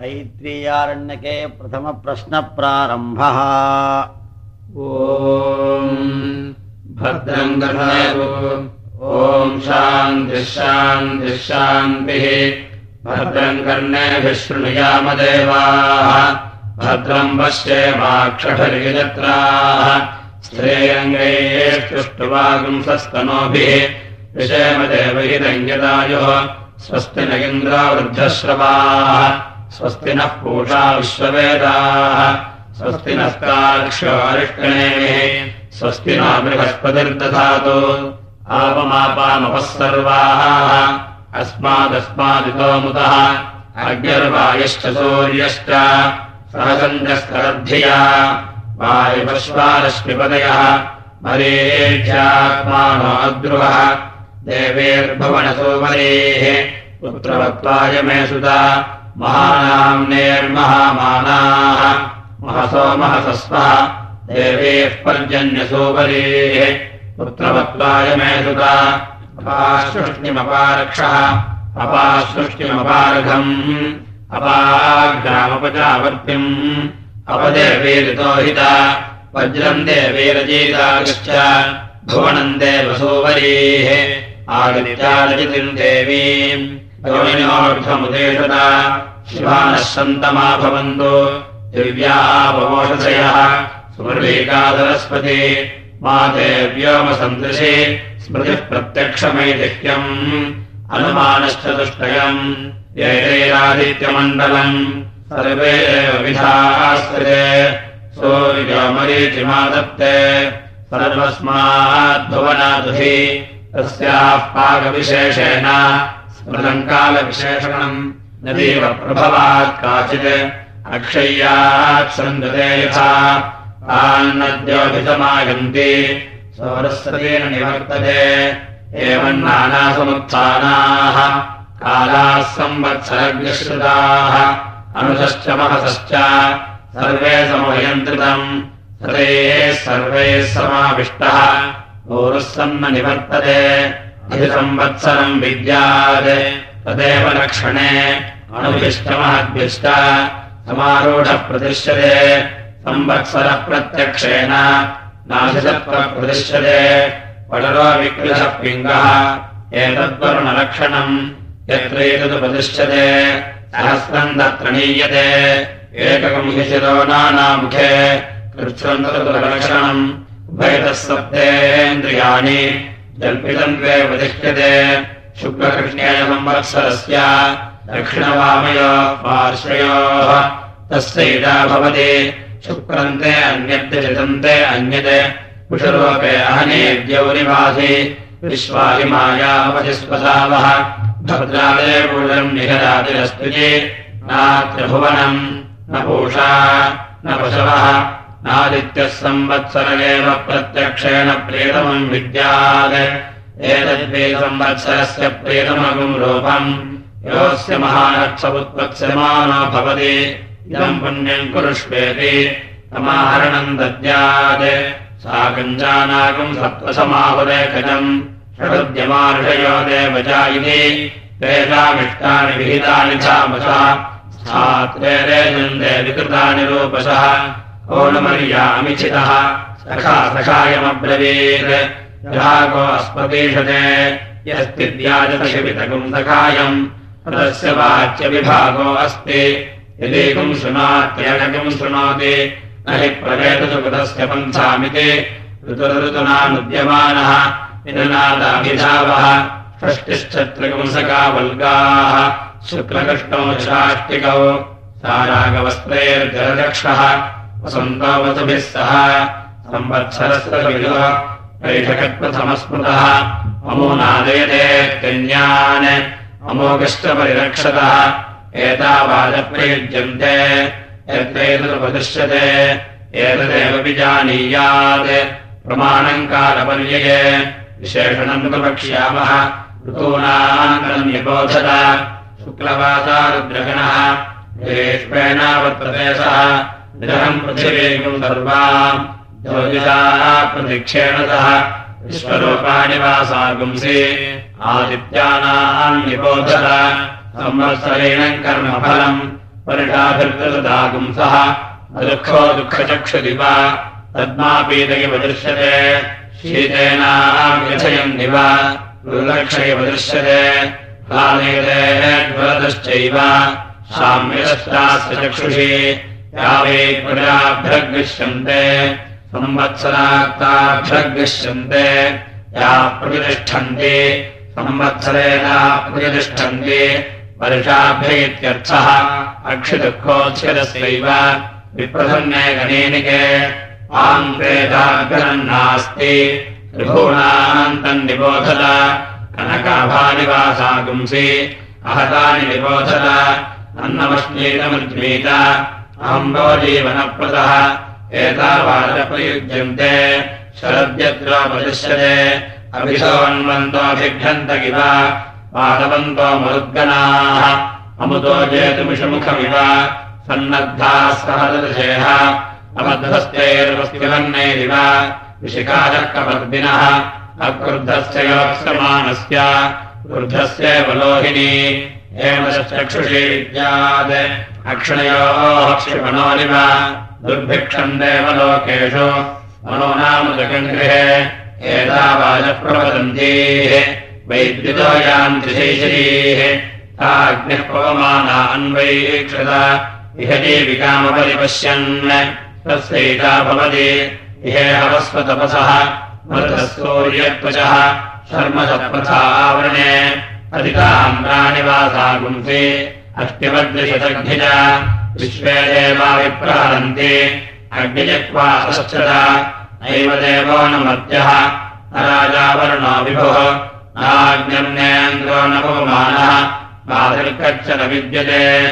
तैत्रीयारण्यके प्रथमप्रश्नप्रारम्भः। भद्रम् ॐ शान्तिः भद्रम् कर्णेभिः शृणुयामदेवाः भद्रम् पश्येमाक्षभिर्यजत्राः स्त्रेरङ्गैष्टुष्टुवागुंसस्तनोभिः विषयमदेवहिरङ्गदायोः स्वस्ति न इन्द्रावृद्धश्रवाः स्वस्ति नः पूषा विश्ववेदाः। स्वस्ति नस्ताक्षरिष्टनेः स्वस्ति न बृहस्पतिर्दधातु। आपमापामपः सर्वाः अस्मादस्मादितो मुतः। अग्निर्वायश्च सूर्यश्च। सहसञ्जस्तरद्धिया वायुपश्वारश्मिपदयः मरेध्यात्मानो अद्रुवः। देवेर्भुवनसोमरेः पुत्रवत्त्वाय मे सुता महानाम्नेर्महामानाः महसो महसस्वः। देवेः पर्जन्यसोपरेः पुत्रवत्त्वाय मे सुता अपासृष्टिमपारक्षः। अपासृष्टिमपारघम्। अपाग्रामपचावर्तिम्। अपदेवीरितोहिता वज्रम् देवीरजीतागश्च भुवनम् देवसोवरीः आगत्यालजितिम् देवीम्। योनिनोर्धमुदेशता शिवानः सन्तमा भवन्तु दिव्यापमोषधयः सुमृलीकादरस्पति मा देव्योमसन्दृशे। स्मृतिः प्रत्यक्षमैदिह्यम् अनुमानश्चतुष्टयम् यैरैरादित्यमण्डलम्। सर्वे एव विधास्ते सूर्यमरीचिमादत्ते सर्वस्माद्भुवनादुहि तस्याः पाकविशेषेण। स्मृतम् कालविशेषणम् नदीव प्रभवात् काचित्। अक्षय्यात् सन्दते यथा। तान्नद्योभितमायन्ति सरस्वतेन निवर्तते। एवम् नानासमुत्थानाः। कालाः संवत्सरग्निश्रुताः। अनुजश्च महसश्च सर्वे समयन्त्रितम् हरेः सर्वैः समाविष्टः। पूर्वः सन्न निवर्तते। अधिसंवत्सरम् विद्यात् तदेव लक्षणे अणुभिष्टमहद्भिष्ट समारूढः प्रतिष्यते संवत्सरः प्रत्यक्षेण नाशिसत्वप्रतिष्यते पटरो विकृतः पिङ्गः। एतद्वरुणलक्षणम् यत्रैतदुपतिष्यते सहस्रम् तत्र नीयते। एककम् हि कृच्छ्रम् तदुलक्षणम् उभयतः सप्तेन्द्रियाणि। जल्पितम् द्वे उपतिष्यते शुक्लकृष्णेयसंवत्सरस्य दक्षिणवामयो पार्श्वयोः तस्यैता भवति शुक्रन्ते अन्यद्यचितन्ते अन्यते कुशलोके अहनेद्यौनिवासि विश्वाहिमायावधिस्वसावः भद्रादेवूलम् निहरातिरस्ति नात्रभुवनम् न पूषा न पशवः नादित्यः संवत्सर एव प्रत्यक्षेण प्रेतमम् विद्यात् एतद्वे संवत्सरस्य प्रेतमगुम् रूपम्। योऽस्य महानक्षमुत्पत्स्यमानो भवति। इदम् पुण्यम् कुरुष्वेति। समाहरणम् दद्यात्। सा कञ्जानाकम् सत्त्वसमाहुरेखजम् षडुद्यमार्षयो देवजा इति। वेदामिष्टानि विहितानि धामसः स्थात्रेरेन्दे विकृतानि रूपसः ओणमर्यामिचितः सखा सखायमब्रवीत् यस्तिद्याजतशिवितकम् सखायम् तस्य वाच्यविभागो अस्ति। यदेकम् शृणात्येकम् शृणोति न हि प्रवेतसुकृतस्य पन्थामिति। ऋतुरऋतुनानुद्यमानः विननादाभिधावः षष्टिश्चत्रकंसका वल्गाः। शुक्लकृष्णौ शाष्टिकौ सारागवस्त्रैर्जलदक्षः वसन्तो वसुभिः सह संवत्सरस्य वैठकत्वसमस्मृतः अमूनादयते कन्यान्। अमोघश्च परिरक्षतः एतावादप्रयुज्यन्ते। यत्रैतदुपदिश्यते एतदेव विजानीयात् प्रमाणम् कालपर्यये। विशेषणम् तु वक्ष्यामः शुक्लवासारुद्रगणः ग्रेष्मेणावर्तते सः। निरहम् पृथिवीम् सर्वाम् ज्योतिषाः प्रतिक्षेणतः विश्वरूपाणि वासागुंसि आदित्यानाम् निबोधत संवत्सरेण कर्मफलम् परिषाभिर्ददागुंसः दुःखो दुःखचक्षुदिव तद्मापीतयिव दृश्यते शीतेनाव्यथयन्निव दुर्लक्षयिव दृश्यते ज्वलतश्चैव साम्यश्चास्य चक्षुषि यावे प्रजाभ्यग्निष्यन्ते संवत्सराक्ताभ्यग्निष्यन्ते या प्रतिष्ठन्ति। संवत्सरेण प्रतिष्ठन्ति। वर्षाभ्य इत्यर्थः अक्षिदुःखोच्छिदस्यैव विप्रसन्ने गणेनिके। आङ्ग्रेताभ्यनम् नास्ति त्रिभुवनान्तम् निबोधत। कनकाभानिवासागुंसि। अहतानि निबोधत। अन्नमश्मीतमज्मीत अहम्बो जीवनप्रदः एतावादप्रयुज्यन्ते शरद्यत्रोपदिश्यते अभिषोऽन्वन्तोऽभिघ्नन्त इव पादवन्तो मरुद्गणाः। अमुतो जेतुमिषमुखमिव सन्नद्धाः सहदृशेः अबद्धस्तेर्वस्तिवन्नैरिव विशिखाचक्रवर्दिनः अक्रुद्धस्य योत्समानस्य क्रुद्धस्य बलोहिनी हेमश्चक्षुषी विद्यात् अक्षणयोः क्षिपणोरिव दुर्भिक्षम् देवलोकेषु। मनो नाम जगङ्गृहे एतावाजप्रवदन्तीः। वैद्युतो यान्ति शैशरीः। ताग्निः पवमाना अन्वैक्षत इह देविकामपरिपश्यन् तस्यैता भवति। इहेहवस्वतपसः मृतसूर्यत्वचः शर्मसप्रथा आवरणे। अधिकाम्राणिवासागुंसि अष्टिमद्विशतग्निज विश्वे देवा विप्रहरन्ति सश्चत नैव देवो न मर्त्यः न राजावरुणो विभुः। नाग्निर्नेन्द्रो न विद्यते।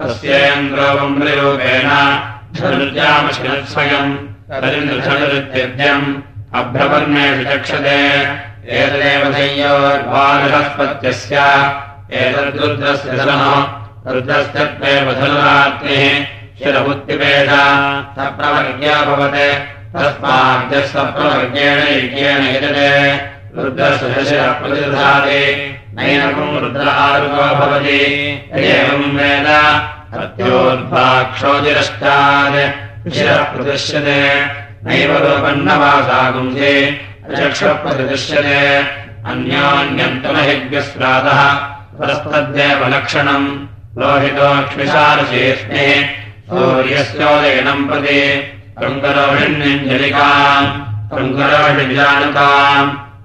तस्येन्द्रो मृरूपेण धनुर्जामशिरस्वयम् तदिन्द्रधनुरित्यद्यम् अभ्रवर्णेषु चक्षते एतदेव संयोर्वादहस्पत्यस्य एतद्रुद्रस्य धनः रुद्रस्य त्वेव धनुरात्रिः शिरबुद्धिपेष सप्रवर्ग्या भवते। तस्माद्यः सप्रवर्गेण यज्ञेन यजते। रुद्रस्य शिरप्रतिधाति नैनकम् रुद्र आरुको भवति। एवम् वेद अत्योद्भाक्षोजिरष्टात् शिरः प्रतिष्यते। नैव लोपन्नवासागुंसे चक्षप्रतिष्यते अन्योन्यन्तमहिव्यस्रातः परस्तद्येव लक्षणम् लोहितोक्ष्मिशारशेष्णिः सूर्यस्योदयनम् प्रति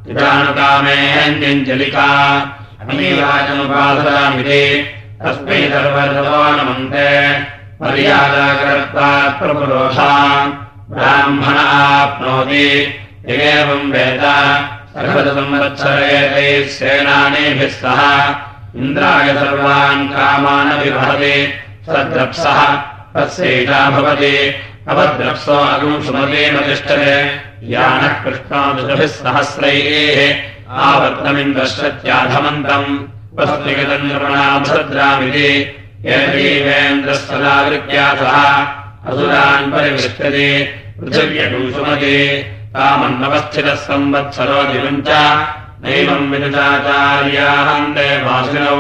विजानुकामेऽञ्जलिका अमीवाचमुपासरामिति तस्मै सर्वतो नमन्ते मर्यादाकर्तात् प्रपुरोधाम् ब्राह्मण आप्नोति एवम् वेद सर्वसंवत्सरेतैः सेनानीभिः सह। इन्द्राय सर्वान् कामानभिवहति सद्रप्सः तस्यैषा भवति। अवद्रप्सो अगुंसुमतेन तिष्ठते यानः कृष्णादुषभिः सहस्रैः। आवर्तमिन्द्रश्रत्याधमन्तम् उपस्थिगतम् निर्मणाभद्रामिति येन्द्रः सह। असुरान् परिवृष्टति। पृथिव्यगुंसुमति तामन्नवस्थितः संवत्सरो दिवञ्च नैवम् विदुचाचार्याहम् देवासिनौ।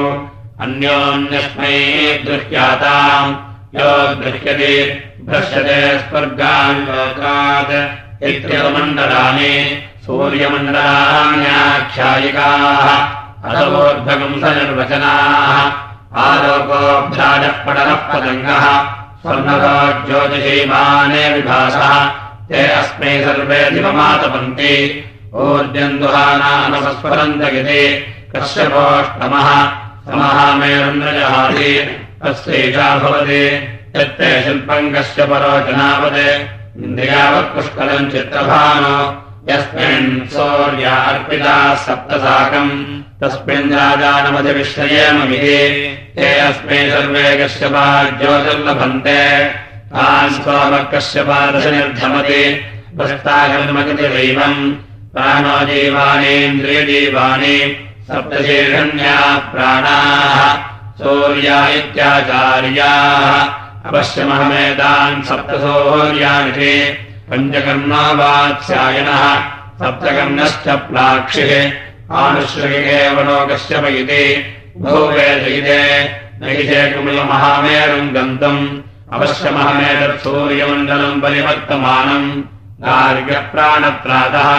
अन्योन्यस्मै गृह्याताम् यो गृह्यते भ्रश्यते स्वर्गान् लोकात्। इत्यमण्डलानि सूर्यमण्डलान्याख्यायिकाः अथवोद्भगम् स निर्वचनाः। आलोकोऽभ्याजः पटलः पतङ्गः स्वर्णको ज्योतिषीमाने विभासः ते अस्मै सर्वे दिवमातपन्ति। ऊर्जम् दुहानामसस्वरन्तगिति कश्यपोष्टमः समः मेरुन्द्रजहाति तस्यैषा भवति। यत्ते शिल्पम् कस्य परोचनावत् इन्द्रियावत्पुष्कलम् चित्तभानो यस्मिन् सौर्या अर्पिता सप्तसाकम्। तस्मिन् राजानमधिविश्रयेमविधि ते अस्मै सर्वे कश्यपा ज्योतिर्लभन्ते तान् सोमकश्यपादश निर्धमति भ्रष्टाकर्मगतिदैवम् प्राणो जीवानीन्द्रियजीवानि सप्तशीर्षण्या प्राणाः सूर्या इत्याचार्याः। अवश्यमहमेतान् सप्तसौर्यानिति पञ्चकर्णो वात्स्यायनः सप्तकर्णश्च प्लाक्षिः। आनुश्रयेव नो कश्यप इति भूवेदयिते नैषे कुमिलमहामेरुम् गन्तम् अवश्यमहमेतत् सूर्यमण्डलम् परिवर्तमानम्। नार्यप्राणत्रातः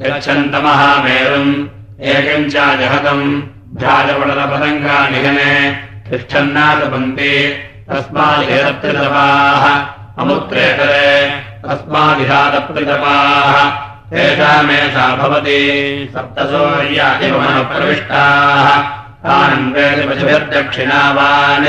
गच्छन्तमहामेरुम् एकम् चाजहतम् भ्राजपडलपदङ्गानिहने तिष्ठन्नादपन्ति। तस्मादेरत्रितपाः अमुत्रेतरे तस्मादिहादत्रितपाः तेषामेषा भवति। सप्तसौर्यादिमनप्रविष्टाः तानन्वेदिपशुभिर्दक्षिणावान्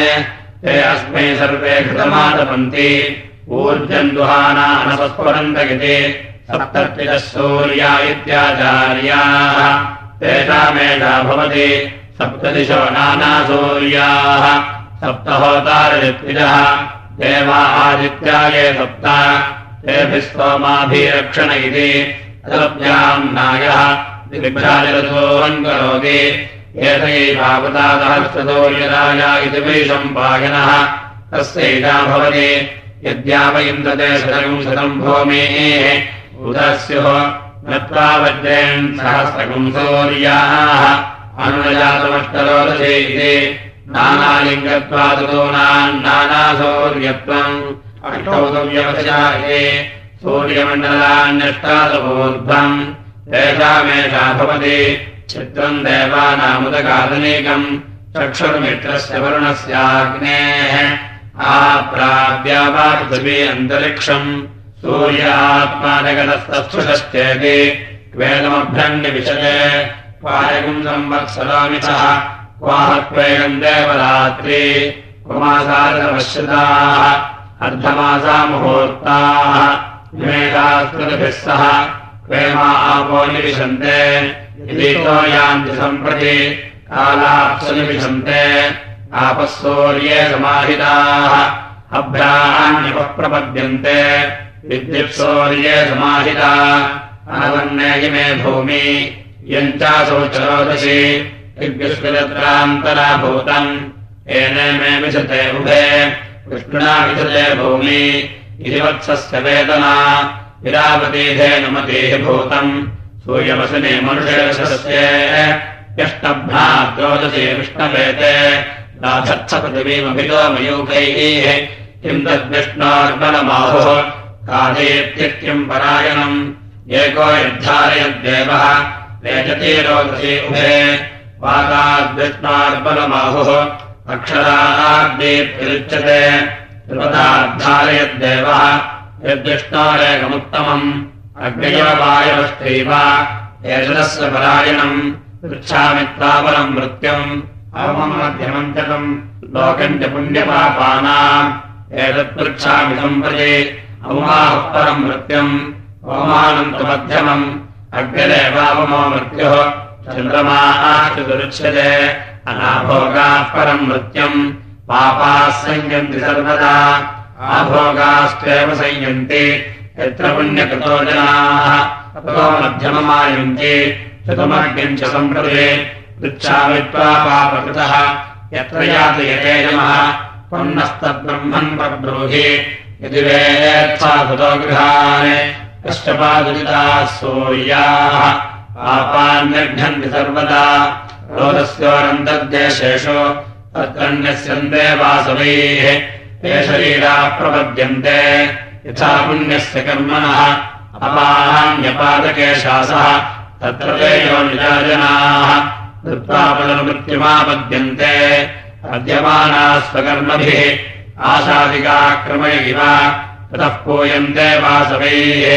ते अस्मै सर्वे घृतमादपन्ति। ऊर्जम् दुहानानसस्फुरन्तगिति सप्तत्रितः सूर्या इत्याचार्याः। तेषामेषा भवति। सप्तदिशो नानासूर्याः सप्तहोतारत्रिजः देवा आदित्याये सप्त। तेभिः स्तोमाभिरक्षण इति। तदभ्याम् नायः। करोति। एतैवावतादहस्तदोर्यराया इति वैशम्पायनः तस्यैता भवति। यद्याव इन्द्रते शतकम् शतम् भूमेः। उदस्युः नत्वा वज्रेन् सहस्रकम् सौर्याः अनुजातमष्टरोदशे इति नानालिङ्गत्वादूनाम् नानासौर्यत्वम्। अष्टौदव्यवसाये सूर्यमण्डलान्यष्टादवोर्ध्वम्। तेषामेषा भवति चित्रम् देवानामुदकादनीकम् चक्षुर्मित्रस्य वरुणस्याग्नेः आप्राव्या वा पृथिवी अन्तरिक्षम् सूर्यात्मानगतस्तस्पृशश्चेति वेदमभ्रण्यविशते क्वायगम् संवत्सरामिषः क्वाहत्वेगम् देवरात्रि कुमासारवश्यताः अर्धमासा मुहूर्ताः विमेधास्कृतिभिः सह क्वेमा आपो यदीतो यान्ति सम्प्रति कालाप्सनिविशन्ते आपः समाहिताः समाहिता, अनवन्ने इमे भूमि यम् चासौ मे विशते उभे विष्णुना विशते भूमि, इति वत्सस्य वेदना। विरावतीधेनुमतीः भूतम् सूर्यवसने मनुषयशस्य यष्टभ्राद्रोदशे विष्णवेते दाधत्सपृथिवीमभितो मयूखैः किम् तद्विष्णोर्बलमाहुः। कादेत्यम् परायणम्। एको यद्धारयद्देवः। वेजते रोदसे उभे। पादाद्विष्णार्बलमाहुः अक्षराद्येत्युच्यते त्रिपदाद्धारयद्देवः। यद्विष्णोरेकमुत्तमम् अग्नयवायवस्त्रैव एतदस्य परायणम्। पृच्छामि त्वापरम् मृत्युम् अवमम् मध्यमञ्चकम् लोकम् च पुण्यपापानाम्। एतत्पृच्छामि सम्प्रति अवमाः परम् मृत्युम्। अवमानम् तु मध्यमम्। अग्निरेवावमो मृत्युः। चन्द्रमाश्रुच्यते अनाभोगाः परम् मृत्युम्। पापाः संयन्ति सर्वदा आभोगास्त्वेव संयन्ति यत्र पुण्यकृतो जनाः। ततो मध्यममायन्ति चतुमर्ग्यम् च सम्प्रदे पृच्छामि त्वा पापकृतः। यत्र यातयते नमः पुन्नस्तद्ब्रह्मन् प्रब्रूहि गृहान्। कष्टपादुलिताः सूर्याः पापान्यघ्नन्ति सर्वदा। रोदस्योरन्तर्देशेषु तत्रन्यस्यन्ते वासवैः ते शरीराः प्रपद्यन्ते। यथा पुण्यस्य कर्मणः अपाहान्यपादकेशासः तत्र ते यो निजाजनाः दत्तापदमृत्युमापद्यन्ते पद्यमानाः स्वकर्मभिः आशादिकाक्रमय इव ततः पूयन्ते वासवैः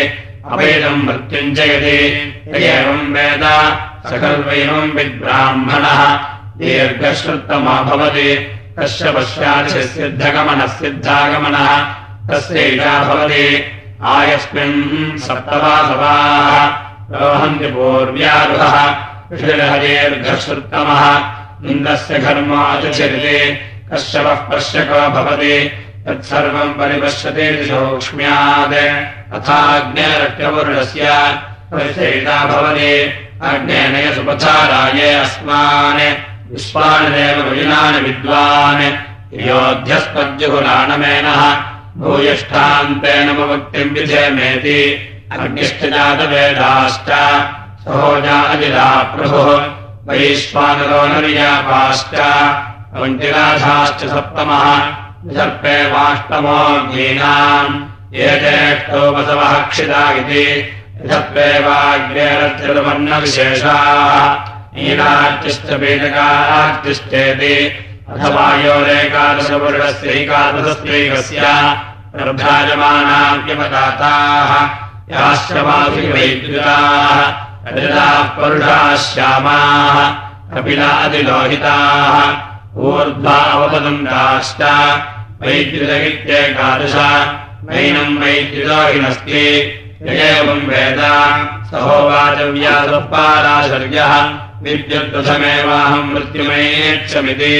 अवेदम् मृत्युञ्जयति एवम् वेद सकल्वैवम् विद्ब्राह्मणः। दीर्घश्रुत्तमा भवति तस्य पश्चादिसिद्धगमनः सिद्धागमनः तस्यैषा भवति। आयस्मिन् सप्तवासवाः प्रवहन्ति पूर्व्यारुहः ऋषिर्हरेर्घश्रुत्तमः इन्द्रस्य घर्माचरिते कश्यपः पश्यको भवति। तत्सर्वम् परिपश्यते सूक्ष्म्यात्। अथाग्नेरट्यपूर्णस्य परिचयिता भवति। अग्नेनय सुपथाराये अस्मान् विश्वानिदेव विजिनानि विद्वान्। योध्यस्पद्युहुराणमेनः भूयिष्ठान्तेन मुक्तिम् विधेमेति। अग्निश्च जातवेदाश्च सहोजा अजिला प्रभुः। वैश्वानरो नर्यापाश्च वञ्चिराधाश्च सप्तमः। सर्पे वाष्टमो ज्ञीनाम् ये ज्येष्ठो वसवः क्षिता इति। यथप्येवाग्नेरत्रिवर्णविशेषाः नीलार्चिश्च नीलार्तिश्च पीडकार्तिश्चेति अथवायोरेकादशपुरुषस्यैकादशस्यैकस्य प्रभ्राजमानाव्यपदाताः याश्रमाभिवैद्युताः रजताः कपिलादिलोहिताः नैनम् एवम् वेद। सहोवाचव्यासुपाराशर्यः विद्युत्प्रथमेवाहम् मृत्युमेक्षमिति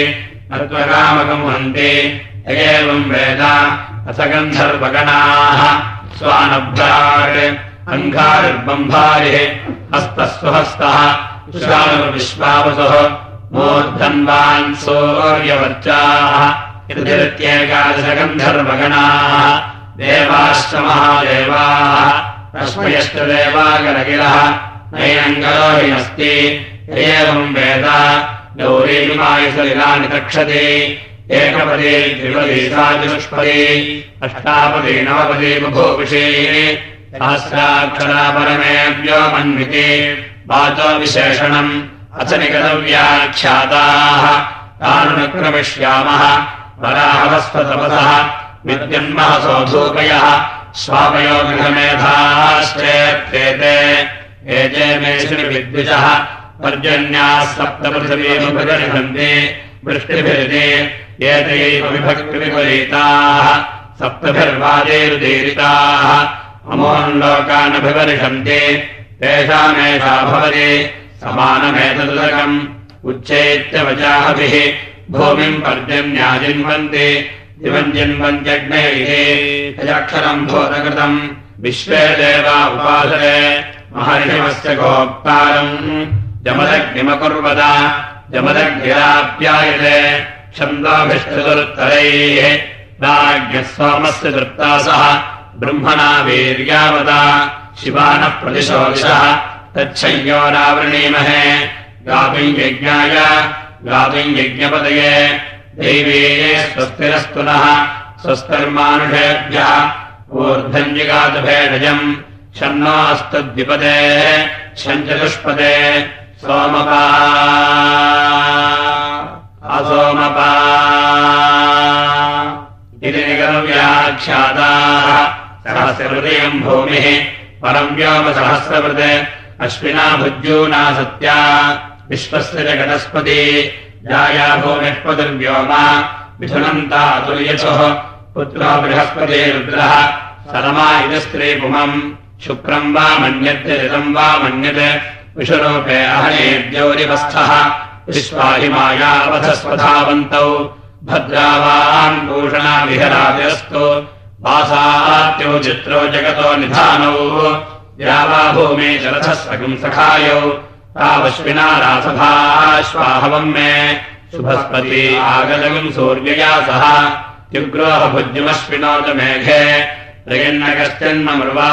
नत्वकामकम् हन्ति एवम् वेद असगन्धर्वगणाः स्वानभ्राट् अङ्गारिर्बम्भारिः हस्तः स्वहस्तः विश्वावसुः मूर्धन्वान् सौर्यवर्चाः इत्येकादशगन्धर्वगणाः देवाश्च महादेवाः तस्मयश्च देवागरगिरः नैनङ्गरोहिनस्ति एवम् वेद गौरीमायुसलिलानि तक्षति एकपदी साचुष्पदी अष्टापदी नवपदी बभूविषे सहस्राक्षरा परमेभ्यो मन्विति। वाचो विशेषणम्। अथ निगतव्याख्याताः तानुक्रमिष्यामः वराहवस्वतपसः विद्युन्महसोधूकयः स्वापयो गृहमेधाश्चेत्ते एते मेषुनि विद्विषः पर्जन्याः एतैव विभक्तिविपरीताः सप्तभिर्वादैरुदीरिताः अमोन्लोकानभिवर्षन्ति तेषामेषा भवति समानमेतदुदकम्। उच्चैत्यवचाहभिः भूमिम् पर्जन्याजिन्वन्ति दिवम् जिन्वन्त्यग्नैः भूतकृतम् विश्वे देवा उपासरे महर्षिमस्य गोक्तारम् जमदग्निमकुर्वद जमदग्निराप्यायते छन्दोभिष्टुतरुत्तरैः राज्ञः सोमस्य दृप्तासः ब्रह्मणा वीर्यावदा शिवानः प्रतिशोषः तच्छयोरावृणीमहे गातुम् यज्ञाय गातुम् यज्ञपदये दैवे स्वस्तिरस्तु नः स्वस्तिर्मानुषेभ्यः ऊर्धन्यगातभेषजम् षण्णास्तद्विपदेः षञ्चतुष्पदे सहस्रहृदयम् भूमिः। परम् व्योमसहस्रवृत्। अश्विना भुज्यूना सत्या। विश्वस्य जगदस्पति जाया भूमिष्पतिर्व्योम मिथुनन्ता अतुर्यसुः पुत्रो बृहस्पतिरुद्रः सरमा इति स्त्रीपुमम्। शुक्रम् वा मन्यत् ऋतम् वा मन्यत् विषुरूपे अहनेद्यौरिवस्थः विश्वाहिमायावधस्वधावन्तौ। भद्रावान् भूषणाविहरादिरस्तु वासात्यो चित्रो जगतो निधानौ। द्यावा भूमे जलधः सखम् सखायौ। तावश्विना रासभाश्वाहवम् मे। शुभस्पति आगलगम् सूर्यया सह। त्युग्रोहभुज्यमश्विनो च मेघे। प्रयन्नकश्चन्ममृवा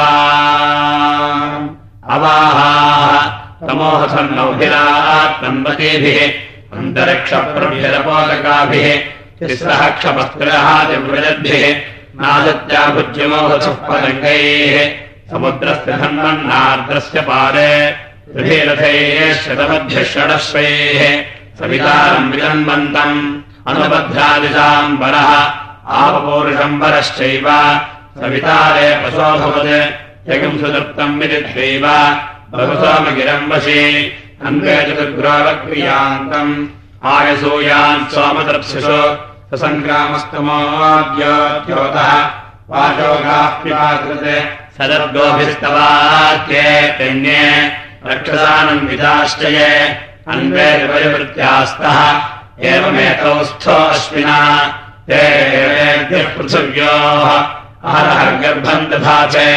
अवाहाः तमोहसन्नौभिरात्मन्वतीभिः अन्तरिक्षप्रभ्यरपोदकाभिः तिस्रः क्षपस्त्रः दिव्रजद्भिः नादत्याभुज्यमोहसः पदङ्गैः समुद्रस्य धन्वन्नार्द्रस्य पारे त्रिभिरथैः शतमध्यः षडश्वैः सवितारम् विजन्वन्तम् अनुबध्रादिशाम् वरः आपपूरुषम् वरश्चैव सवितारे पशोऽभवत् जगम् सुदृप्तम् विदित्वैव बहुसोमगिरम् वशे अन्वे चतुर्ग्रावक्रियान्तम् आयसूयान् सोमदर्शिषु ससङ्ग्रामस्तमोद्योद्योतः वाचोगाप्याकृत् सदर्गोभिस्तवात्येन्ये रक्षसानम् विदाश्चये अन्वे विपरिवृत्यास्तः एवमेतौ स्थो अश्विना ते पृथिव्योः अहरः गर्भम् दधाचे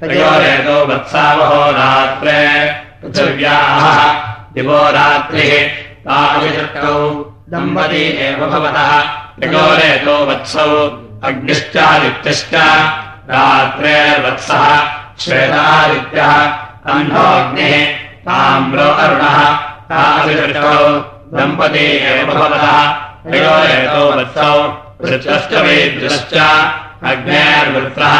तयोरेतो वत्सावहो रात्रे, पृथिव्याः दिवो रात्रिः ताविशक्तौ दम्पती एव भवतः। तयोरेतो वत्सौ अग्निश्चादित्यश्च रात्रेर्वत्सः श्वेतादित्यः अन्नोऽग्निः ताम्रो अरुणः तादृशौ दम्पती एव भवतः। तयोरेतो वत्सौ वृत्रश्च वैद्युश्च अग्नेर्वृत्रः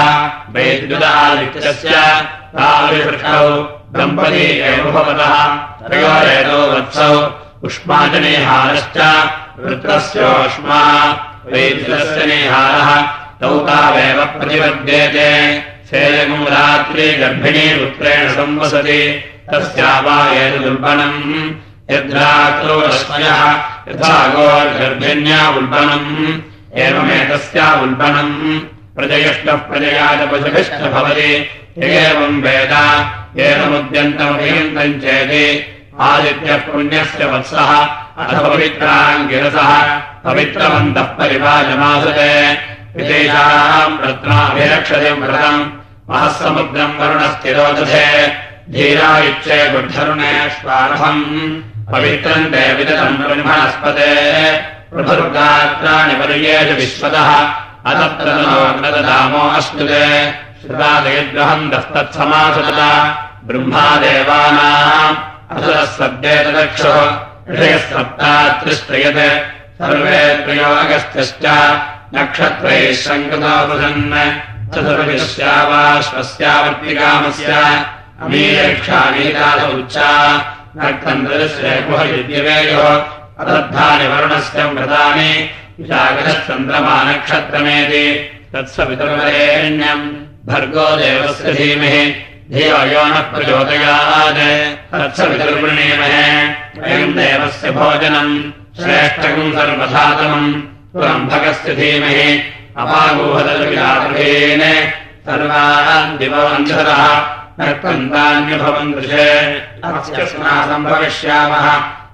तादृशौ दम्पती एव भवतः तयोरेतो वत्सौ उष्माजनेहारश्च वृत्रस्योष्मा वैद्युतस्य नेहारः तौ तावेव प्रतिपद्येते सेयम् रात्रि गर्भिणी पुत्रेण संवसति। तस्या वा एतदुल्बणम् यद्रात्रो रश्मयः यथा गोर्गर्भिण्या उल्बणम् एवमेतस्या उल्बणम् प्रजयष्टः प्रजया च भवति एवम् वेद। एतमुद्यन्तमभियन्तम् चेति। आदित्यः पुण्यस्य वत्सः। अथ पवित्राङ्गिरसः पवित्रवन्तः परिवाजमासते विदेशाम् रत्नाभिरक्षते व्रतम् महःसमुद्रम् वरुणस्थिरोदधे। धीरा इच्छे बुद्धरुणेष्वारभम् पवित्रम् विदतम् ब्रह्मणस्पते प्रभुर्गात्राणि पर्येषु विश्वतः। अतत्रदामो अश्नुते श्रुतादयग्रहम् दस्तत्समासतः ब्रह्मादेवानाम् असुरः सद्येतदक्षुः ऋषयः सप्तात्रिस्त्रयत् सर्वे त्रयो अगस्त्यश्च नक्षत्रैः अमीरक्षामीदास उच्चा नक्तन्द्रस्य गुहयुद्यवेयोः अदर्थानि वरुणस्य व्रतानि विशाखश्चन्द्रमानक्षत्रमेति तत्सवितुर्वरेण्यम्। भर्गो देवस्य धीमहि धियो यो नः प्रचोदयात्। तत्सवितुर्वृणीमहे वयम् देवस्य भोजनम्। श्रेष्ठकम् सर्वधातमम्। पुरम्भकस्य धीमहि अपागोहदविरात्रेण सर्वान् दिवोऽन्धरः नक्तन्तान्यभवन् दृशे। सम्भविष्यामः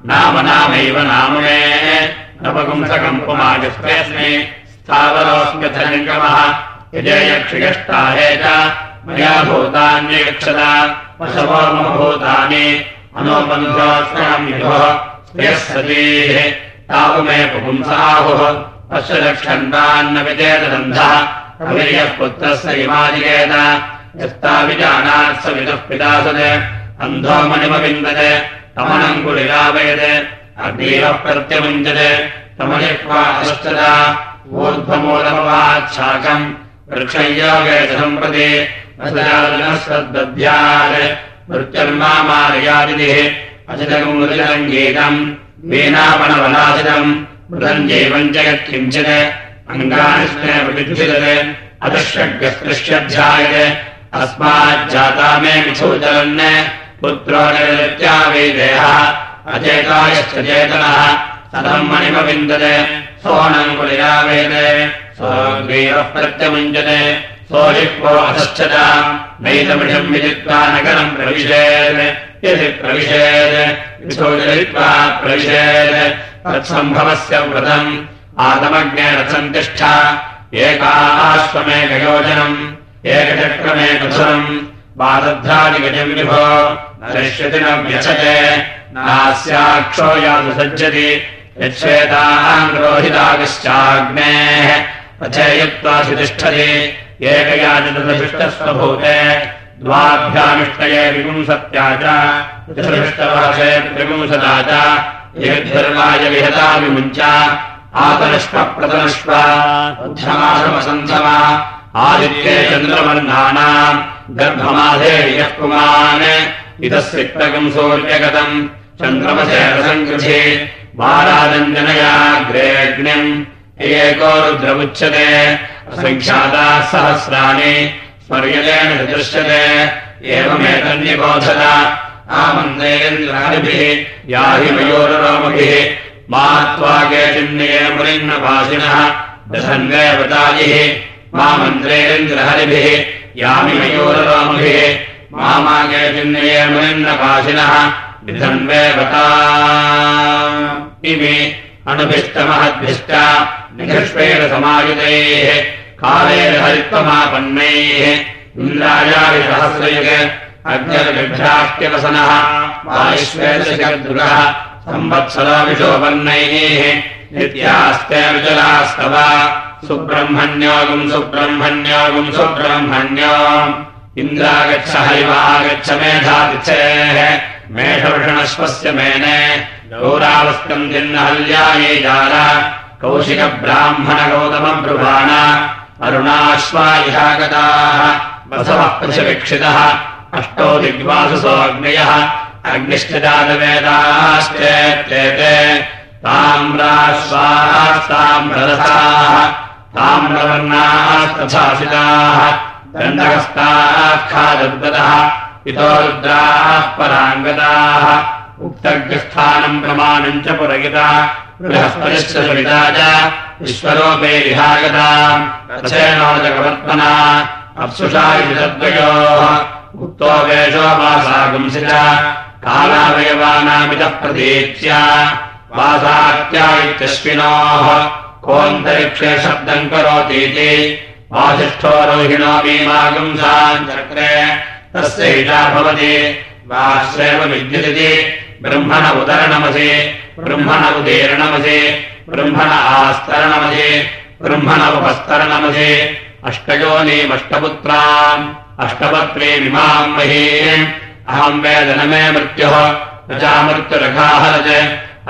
नाम नामैव नाम मे नवपुंसकम् पुमाजस्मेऽस्मि स्थावरोऽस्म्यथनिगमः यजेयक्षियष्टाहे च मया भूतान्यक्षता पशवो मम भूतानि। मनोबन्धोऽस्म्यहं स्त्रियः सतीः। तावमे पुंसाहुः अस्य लक्षण्डान्न विजेतबन्धः अवीयः पुत्रस्य इमाजिकेत। यस्ताविजानात् स विदुः पितासत् अन्धो मणिमविन्दत् तमनम् कुलिरावयत् अग्नीवः प्रत्यमुञ्चत् तमलिक्वा अश्चता। ऊर्ध्वमूलमवाच्छाकम्। वृक्षय्योगेत सम्प्रति सद्दध्यात् मृत्युर्मामार्यादिः अचितकम् मुदिलम् गीतम् वीणापणवलासितम् मृतम् जैवम् च यत्किञ्चित् अङ्गानि अदृश्यग्रस्पृश्यध्यायत् अस्माज्जाता मे मिथोचलन् पुत्रो नित्यावेदेहः अचेतायश्च चेतनः सदम् मणिमविन्दते। सोऽनम् कुलिरावेद। सोऽग्रीवः प्रत्यमुञ्चते सोऽलिप्वो अधश्चत। नैतमिषम् विजित्वा नगरम् प्रविशेत्। यदि प्रविशेत्। विशोचयित्वा प्रविशेत्। तत्सम्भवस्य व्रतम्। आतमज्ञे रथम् एकाश्वमेकयोजनम् एकचक्रमेकधुरम्। वादध्रादिगजम् विभो नश्यति न व्यचते। नास्याक्षो यातु सज्जति। यच्छेताम् रोहितागश्चाग्नेः पथेयत्वाधितिष्ठति एकयाजितदभिष्टस्वभूते द्वाभ्यामिष्टये विपुंसत्या च। चतुर्भिष्टवासे त्रिपुंसता च। येद्भिर्वाय विहता विमुञ्च आतनुष्मप्रतनुष्व उद्धमासमसन्धमा। आदित्ये चन्द्रवर्णानाम् गर्भमाधे यः पुमान् इतः सूर्यगतम् चन्द्रमसे रसङ्कृधि वारादञ्जनयाग्रेग्निम् एको रुद्रमुच्यते। असङ्ख्याताः सहस्राणि स्मर्यलेन दृश्यते एवमेतन्यबोधत आमन्देन्द्रादिभिः याहि मयोररोमभिः मा त्वागे चिन्नये मुनिन्नपाशिनः दधन्वेवताजिः मा मन्त्रेन्द्रहरिभिः यामि मयूररोमभिः मामागे चिन्नये मुनिन्नपाशिनः विधन्वेवता। इमे अणुभिष्टमहद्भिष्ट निघष्पेण समायुतैः कालेन हरित्वमापन्नैः इन्द्रायाविसहस्रयुग अग्निर्विभ्राष्ट्यवसनः वायुष्वेदशकर्दुगः संवत्सराविशोपन्नैः नित्यास्ते विजलास्तव। सुब्रह्मण्योगुम् सुब्रह्मण्योगुम् सुब्रह्मण्यो इन्द्रागच्छ हरिवागच्छ मेधातिथेः मेषवृषणश्वस्य मेने गौरावस्कम् जिन्नहल्यायै जाल कौशिकब्राह्मणगौतमब्रुवाण अरुणाश्वायिहागताः बसवः पृशवीक्षितः अष्टो दिग्वासुसोऽग्नयः। अग्निश्च जातवेदाश्चेत्येते ताम्राश्वास्ताम्ररथाः ताम्रवर्णास्तथासिताः दण्डहस्ताखादद्गतः इतो रुद्राः पराङ्गताः उक्तग्रस्थानम् प्रमाणम् च पुरगिता, बृहस्पतिश्च सविता च विश्वरूपे विहागता। रथेनोदकवर्त्मना अप्सुषा तद्वयोः उक्तो वेषो वासागुंसित कालावयवानामितः प्रतीत्य वासात्या इत्यश्विनोः। कोऽन्तरिक्षे शब्दम् करोतीति वासिष्ठो रोहिणो मीमागुंसाम् चक्रे तस्य इषा भवति। वाश्रेव विद्युदिति ब्रह्मण उदरणमसि ब्रह्मण उदीर्णमसि ब्रह्मण आस्तरणमसि ब्रह्मण उपस्तरणमसि। अष्टयोनीमष्टपुत्राम् अष्टपत्नीमिमाम् महीम् अहम् वेदन मे मृत्युः न चामृत्युरघाहरज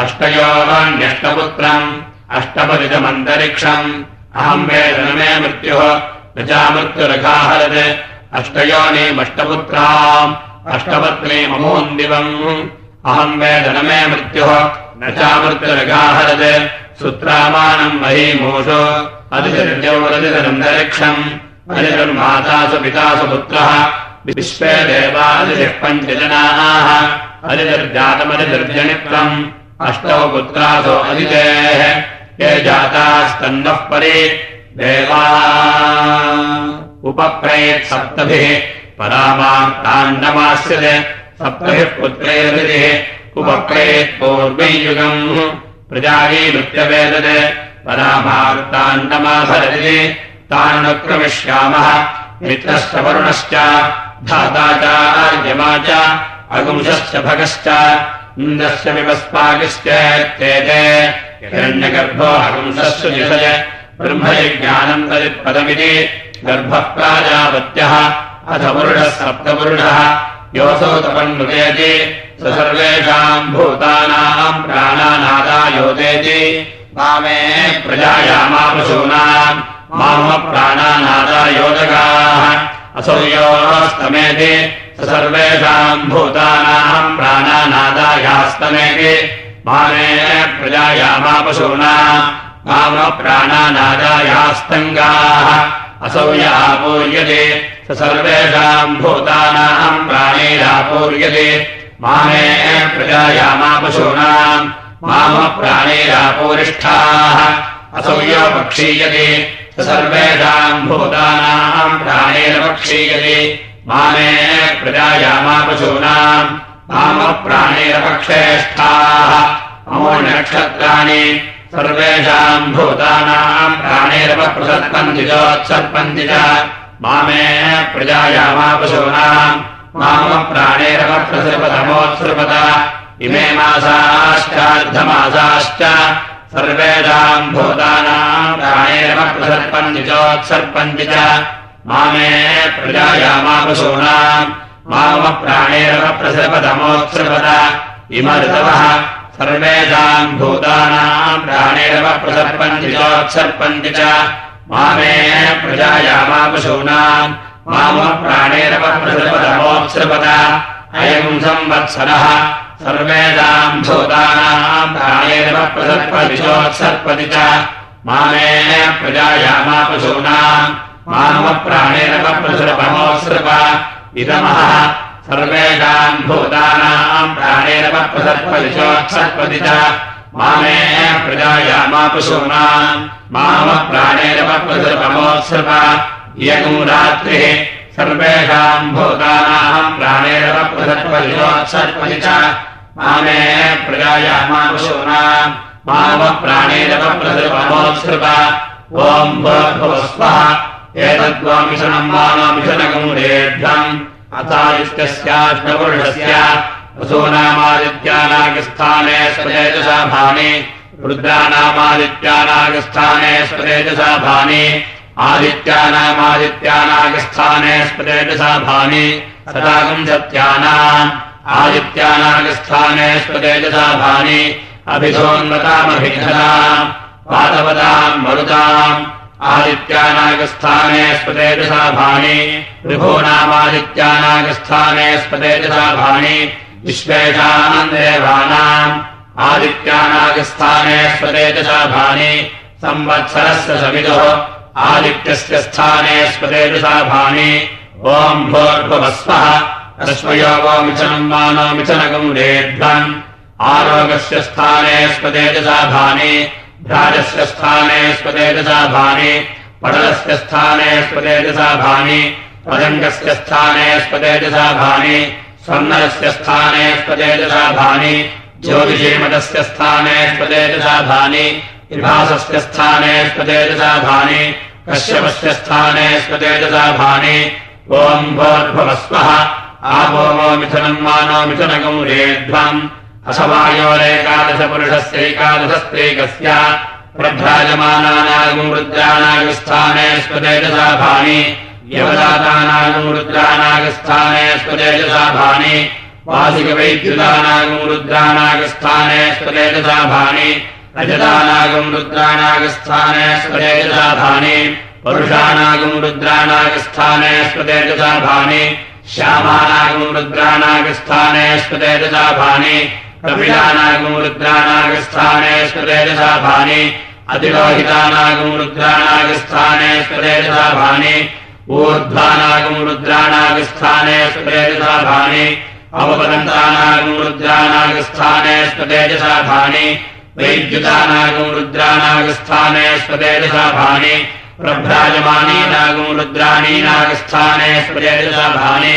अष्टयोन्यष्टपुत्रम् अष्टपदितमन्तरिक्षम् अहम् वेदन मे मृत्युः। न चामृत्युरघाहरज अष्टयोनीमष्टपुत्राम् अष्टपत्नीममोन्दिवम् अहम् वेदन मे मृत्युः। न चामृत्युरघाहरज सुत्रामानम् महीमूषो। अधिजौरधितरन्तरिक्षम् अधिर्मातासु पितासु पुत्रः। विश्वे देवादिः पञ्चजनाः। अधिर्जातमधिर्जनित्रम् अष्टौ पुत्रासु अदितेः ये जातास्तन्नः परि देवा उपप्रयेत् सप्तभिः परामार्ताण्डमास्यते सप्तभिः पुत्रैर्दिः उपप्रयेत् पूर्वयुगम् प्रजायै नृत्यवेदते परामार्ताण्डमाभरति तान्नक्रमिष्यामः मित्रश्च वरुणश्च धाता चार्यमा च अगुंशश्च भगश्च इन्द्रस्य विवस्पाकिश्च तेजे हिरण्यगर्भो अगुंसस्य निषय ब्रह्मयज्ञानम् तदित्पदमिति गर्भः प्राजापत्यः अथ पुरुषः सप्तपुरुषः योऽसौ तपन्नुतेति स सर्वेषाम् भूतानाम् प्राणानादायोदेति मामे प्रजायामापशूनाम् माम प्राणानादायोजगाः असौ योस्तमेति स सर्वेषाम् भूतानाम् प्राणानादायास्तमेति मामे प्रजायामापशूनाम् माम असौ य आपूर्यते स सर्वेषाम् भूतानाम् प्राणैरापूर्यते मामे प्रजायामापशूनाम् माम प्राणैरापूरिष्ठाः असौ य पक्षीयते स सर्वेषाम् भूतानाम् प्राणैरपक्षीयते मामे प्रजायामापशूनाम् प्राणैरपक्षेष्ठाः ममो नक्षत्राणि सर्वेषाम् भूतानाम् प्राणैरपप्रसर्पन्ति चोत्सर्पन्ति च मामे प्रजायामापशूनाम् माम प्राणैरपप्रसृपतमोत्सृपत इमे मासाश्चार्धमासाश्च सर्वेषाम् भूतानाम् प्राणैरपप्रसर्पन्ति चोत्सर्पन्ति च मामे प्रजायामापशूनाम् माम प्राणैरपप्रसृपतमोत्सृपत इम ऋतवः सर्वेषाम् भूतानाम् प्राणैरपप्रसर्पन्ति चोत्सर्पन्ति च। मामे प्रजायामापशूनाम् माम प्राणैरपप्रसृपतमोत्सृपत अयम् संवत्सरः सर्वेषाम् भूतानाम् प्राणैरपप्रसर्पति चोत्सर्पति च। मामे प्रजायामापशूनाम् माम प्राणैरपप्रसृपमोत्सृप इदमः सर्वेषाम् भूतानाम् प्राणैरपप्रसर्पति चोत्सर्पति च। मामे प्रजायामापशूनाम् माम प्राणैरपप्रसृपमोत्सृप इयगुम् रात्रिः सर्वेषाम् भूतानाम् प्राणैरपप्रसर्पति चोत्सर्पति च। मामे प्रजायामापशूनाम् माम प्राणैरपप्रसृपमोत्सृप एतद्वामिषणम् मानामिषणकम् रेभ्यम् अथादित्यस्याष्टपुरुषस्य वसूनामादित्यानागस्थाने स्वतेजसा भानि रुद्रानामादित्यानागस्थाने स्वतेजसा भानि आदित्यानामादित्यानागस्थाने स्वतेजसा भानि सदागम् सत्यानाम् आदित्यानागस्थाने स्वतेजसाभानि। अभिधोन्वतामभिघनाम् पादवताम् मरुताम्। आदित्यानागस्थाने स्वतेजसाभानि विभूनामादित्यानागस्थाने स्वतेजसाभानि विश्वेषाम् देवानाम् आदित्यानागस्थाने स्वतेजसाभानि संवत्सरस्य सविदुः आदित्यस्य स्थाने स्वतेजसाभानि ओम् भोर्भुवस्वः रश्मयो वो मिचनम् मानो रेध्वम् आरोगस्य स्थाने स्वतेजसाभानि भ्राजस्य स्थाने स्वतेजसाभानि पटलस्य स्थाने स्वतेजसाभानि पदङ्गस्य स्थाने स्वतेजसाभानि स्वर्णरस्य स्थाने स्वतेजसाभानि ज्योतिषीमतस्य स्थाने स्वतेजसाभानि विभासस्य स्थाने स्वतेजसाभानि कश्यपस्य स्थाने स्वतेजसाभानि ओम् भोद्भवस्वः आपो मिथुनम् मानो मिथुनकम् रेध्वम् असवायोरेकादशपुरुषस्यैकादशस्त्रीकस्य प्रभ्राजमानानागम् रुद्राणागस्थाने स्वतेजसाभानि यवदातानागम् रुद्राणागस्थाने स्वतेजसाभानि वासिकवैद्युतानागम् रुद्राणागस्थाने स्वतेजसाभानि रजतानागम् रुद्राणागस्थाने स्वतेजसाभानि परुषाणागम् रुद्राणागस्थाने स्वतेजसाभानि श्यामानागम् रुद्राणागस्थाने स्वतेजसाभानि कपिलानागम् रुद्राणागस्थाने स्वतेजसाभानि अतिरोहितानागम् रुद्राणागस्थाने स्वतेजसाभानि ऊर्ध्वानागम् रुद्राणागस्थाने स्वतेजसाभानि अवपदन्तानागम् रुद्राणागस्थाने स्वतेजसाभानि वैद्युतानागम् रुद्राणागस्थाने स्वतेजसाभानि प्रभ्राजमानीनागम् रुद्राणीनागस्थाने स्वतेजसाभानि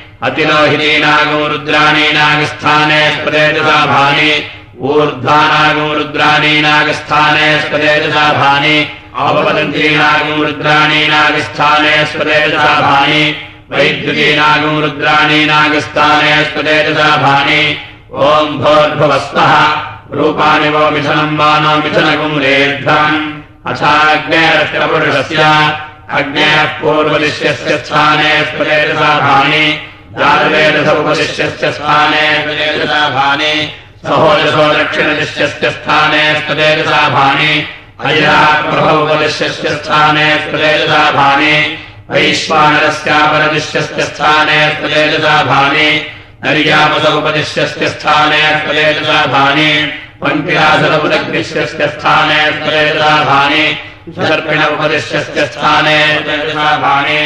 अवपदन्तीनागम् रुद्राणीनागस्थाने स्वतेजसाभानि वैद्युतीनागम् रुद्राणीनागस्थाने स्वतेजसाभानि ओम् भोर्भुवस्वः। रूपाणि वो मिथनम् वा न मिथनकम् रेध्वम् अथाग्नेरष्टपुरुषस्य। अग्नेः पूर्वदिश्यस्य स्थाने स्वतेजसाभानि जातवेदस उपदिश्यस्य स्थाने स्वतेजसाभानि सहोजसो दक्षिणदिश्यस्य स्थाने स्वतेजसाभानि अयराप्रभोपदिश्यस्य स्थाने स्वतेजसाभानि वैश्वानरस्यापरदिश्यस्य स्थाने स्वतेजसाभानि नर्यापसौपदिश्यस्य स्थाने स्वतेजसाभानि पङ्क्तिरासरमुदग्निश्यस्य स्थाने स्वतेजसाभानि सर्पिण उपदिश्यस्य स्थाने स्वतेजसाभानि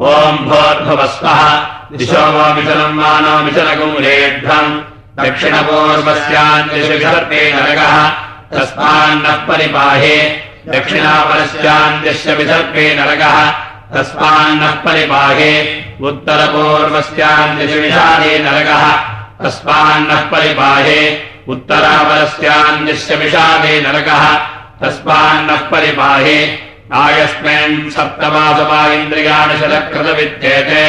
ओम् भोर्भवस्वः दिशो वो मिथनम् मानो रेढ्वम् दक्षिणपूर्वस्यान्दिशर्पे नरकः तस्मान्नः परिपाहे। दक्षिणापरस्यान्दिश्य विसर्पे नरकः तस्मान्नः परिपाहे। उत्तरपूर्वस्यान्दिशविषादे नरकः तस्मान्नः परिपाहे। उत्तरापरस्यान्दिश्य विषादे नरकः तस्मान्नः परिपाहे आयस्मिन् सप्तमासमा इन्द्रियाणि शतकृतविद्येते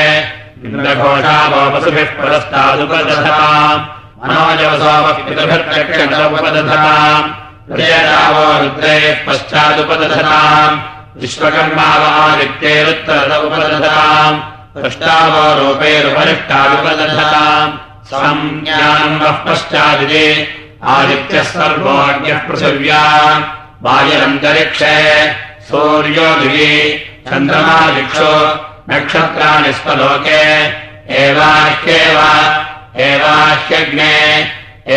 इन्द्रघोषावो वसुभिः पुरस्तादुपदधताम् मनोजवसोमः पितृभिर्दक्षिणोपदधताम् प्रियरावो रुद्रेः पश्चादुपदधताम् उपदधताम् दृष्टावो रूपैरुपरिष्टादुपदधताम् संज्ञानम् वः पश्चादिति। आदित्यः सर्वोऽज्ञः पृथिव्याम् वायुरन्तरिक्षे सूर्यो दिवि चन्द्रमादिक्षो नक्षत्राणि स्वलोके एवाह्येव एवाह्यग्ने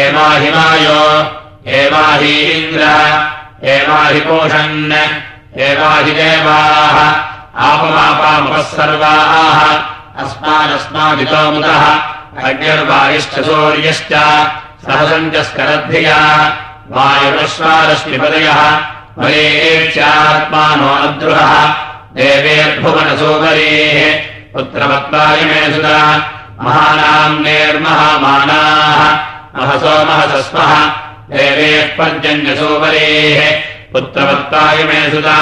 एवाहिमायो एवाहीन्द्र एवाहिपोषन् एवाहिदेवाः आपमापामुपः सर्वाः अस्मादस्मादितोमुतः अग्निर्वायुश्च सूर्यश्च सहसञ्चस्करद्भिया वायुरश्वारश्मिपदयः मलेच्यात्मानो अद्रुहः देवेर्भुवनसोपरेः पुत्रवत्वायमे सुता महानाम् नेर्महामानाः महसो महसस्मः देवेः पर्जन्यसोपरेः पुत्रवत्तायमे सुता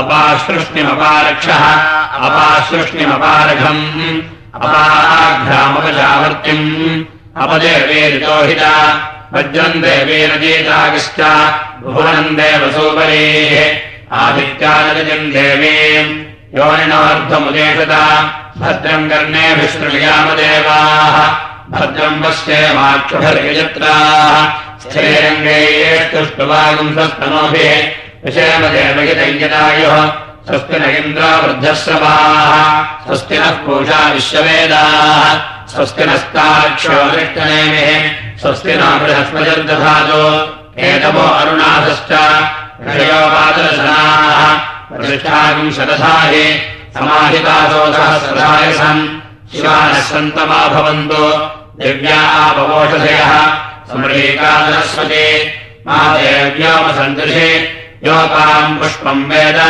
अपासृष्टिमपारक्षः अपासृष्टिमपारघम् अपाघ्रामपचावर्तिम् अपदेवेरितोहिता वज्रम् देवीरजीतागिश्च भुवनम् देवसोपरेः आदित्यानजम् देवीम् योनिनोऽर्धमुदेशता भद्रम् कर्णेभिश्रुयामदेवाः भद्रम् पश्ये माक्षुभर्यजत्राः स्थिरङ्गैस्तुष्टुवागुंसस्तनोभिः विषयमदेवयतैयतायुः स्वस्ति न इन्द्रावृद्धश्रवाः स्वस्ति नः पूषा विश्ववेदाः स्वस्ति नस्ताक्षोदृष्टनेमिः स्वस्ति न ऋषयोपादर्शनाः प्रतिष्ठागुम् शतधाहि। समाहितासो सहस्रधाय सन् शिवानः सन्तमा भवन्तु दिव्या मा देव्योमसन्दृशे योपाम् पुष्पम् वेद।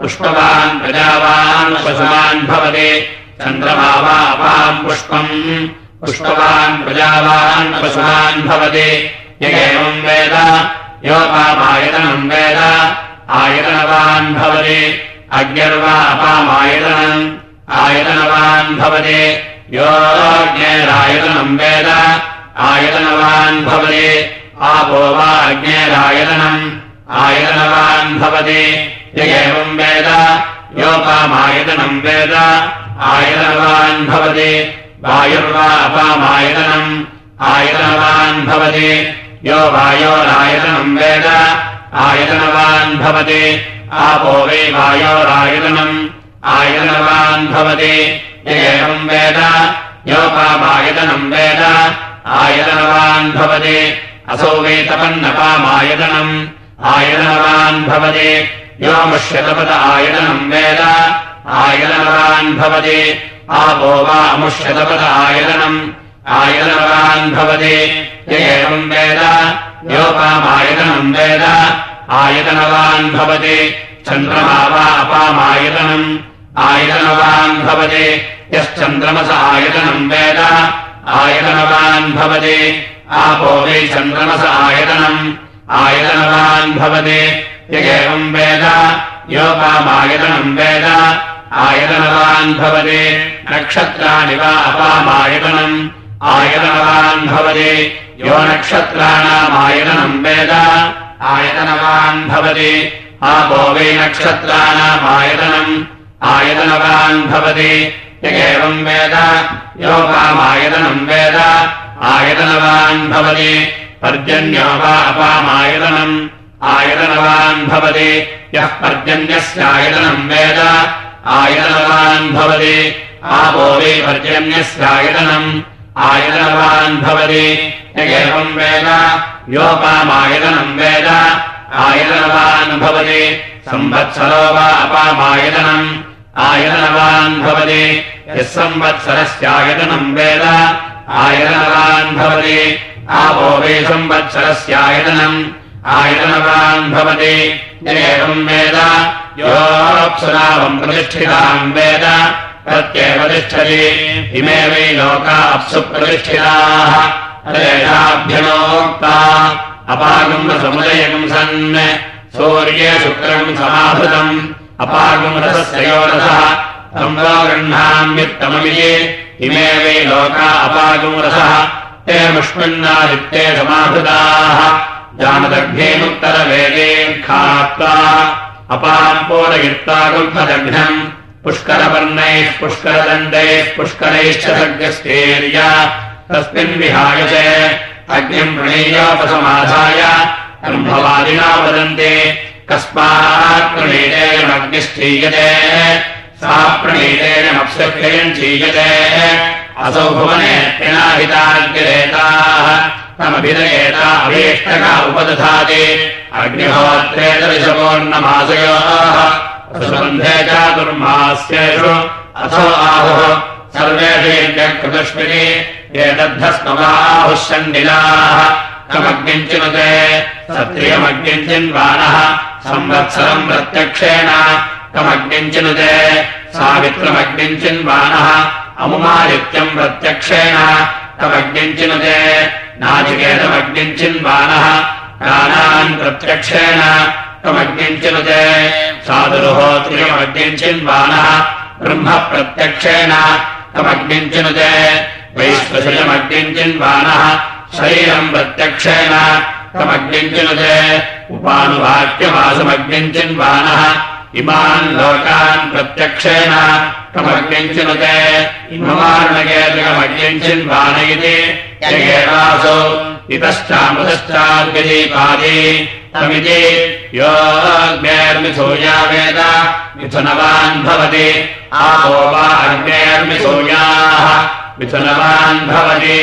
पुष्पवान् प्रजावान् पशुमान् भवति अपाम् पुष्पम्। पुष्पवान् प्रजावान् पशुमान् भवति। य एवम् वेद। योपामायतनम् वेद। आयतनवान् भवति। अग्निर्वा अपामायतनम् आयतनवान् भवति। योऽग्नेरायतनम् वेद। आयतनवान् भवति। आपो वा अग्नेरायतनम् आयतनवान् भवति। य एवम् वेद योपामायतनम् वेद। आयतनवान् भवति। वायुर्वा अपामायतनम् आयतनवान् भवति। यो वायोरायतनम् वेद। आयतनवान् भवति। आपो वै वायोरायतनम् आयतनवान् भवति। एवम् वेद। योपामायतनम् वेद। आयतनवान् भवति। असौ वै तपन्नपामायतनम् आयतनवान् भवति यो मुष्यतपद आयतनम् वेद। आयतनवान् भवति। आपो वा अमुष्यतपद आयतनम् आयतनवान् भवति। य एवम् वेद। योपामायतनम् वेद। आयतनवान् भवति। चन्द्रमा वा अपामायतनम् आयतनवान् भवति। यश्चन्द्रमस आयतनम् वेद। आयतनवान् भवति। आपो वै चन्द्रमस आयतनम् आयतनवान् भवति य एवम् वेद योपामायतनम् वेद आयतनवान् भवति नक्षत्राणि वा अपामायतनम् आयतनवान् भवति यो नक्षत्राणामायतनम् वेद आयतनवान् भवति आपो वै नक्षत्राणामायतनम् आयतनवान् भवति य एवम् वेद योपामायतनम् वेद आयतनवान् भवति पर्जन्यो वा अपामायतनम् आयतनवान् भवति। यः पर्जन्यस्यायतनम् वेद। आयतनवान् भवति। आपो वै पर्जन्यस्यायतनम् आयतनवान् भवति। य एवम् वेद। योपामायतनम् वेद। आयतनवान् भवति। संवत्सरो वा अपामायतनम् आयतनवान् भवति। यः संवत्सरस्यायतनम् वेद। आयतनवान् भवति। आपो वै संवत्सरस्यायतनम् आयतनवान् भवति। एवम् वेद। योऽप्सुनावम् प्रतिष्ठिताम् वेद। प्रत्येव तिष्ठति। इमे वै लोका अप्सु प्रतिष्ठिताः तेषाभ्यनोक्ता अपागम्बसमुदयकम् सन्। सूर्ये शुक्रम् समाहृतम्। अपागमरथस्य योरथः तम् वा गृह्णाम्युत्तममिये इमे वै लोका अपागमरथः ते मुष्मिन्नादित्ये समाहृताः जानदग्धेमुत्तरवेदे खात्वा अपाम्पोरयित्वा गुल्फदघ्नम् पुष्करवर्णैः पुष्करदण्डैः पुष्करैश्च सग्यस्तेर्य तस्मिन् विहाय च अग्निम् प्रणीयोपसमाधाय ब्रह्मवादिना वदन्ति कस्मात् प्रणीतेयमग्निश्चीयते सा प्रणीतेयमप्सक्रियम् चीयते असौ भुवने पिनाहिताग्निरेताः तमभिदयेता अभीष्टका उपदधाति। अग्निहोत्रे दर्शपोर्णमासयोः सुबन्धे चातुर्मास्येषु। अथो आहुः। सर्वेषु एतद्धस्मवाहुः सन्निलाः कमग्निञ्चिनुते सत्रियमग्निञ्चिन्वानः। संवत्सरम् प्रत्यक्षेण कमग्निञ्चिनुते सावित्रमग्निञ्चिन्वानः। अमुमादित्यम् प्रत्यक्षेण कमग्निञ्चिनुते नाचिकेतमग्निञ्चिन्वानः प्राणान् प्रत्यक्षेण त्वमग्निञ्चिनुते। साधुरुहोत्रियमग्निञ्चिन्वानः ब्रह्म प्रत्यक्षेण त्वमग्निञ्चिनुते। वैश्वशयमग्निञ्चिन्वानः शरीरम् प्रत्यक्षेण त्वमग्निञ्चिनुते। उपानुवाक्यवासमग्निञ्चिन्वानः इमान् लोकान् प्रत्यक्षेण त्वमग्निञ्चिनुते। इममारुणकेतुकमग्निञ्चिन्वान इति यगेवासो इतश्चामृतश्चाद्गजीपादि तमिति योऽग्नेर्मिथूया वेद, मिथुनवान् भवति। आपो वा अग्नेर्मिथूयाः मिथुनवान् भवति।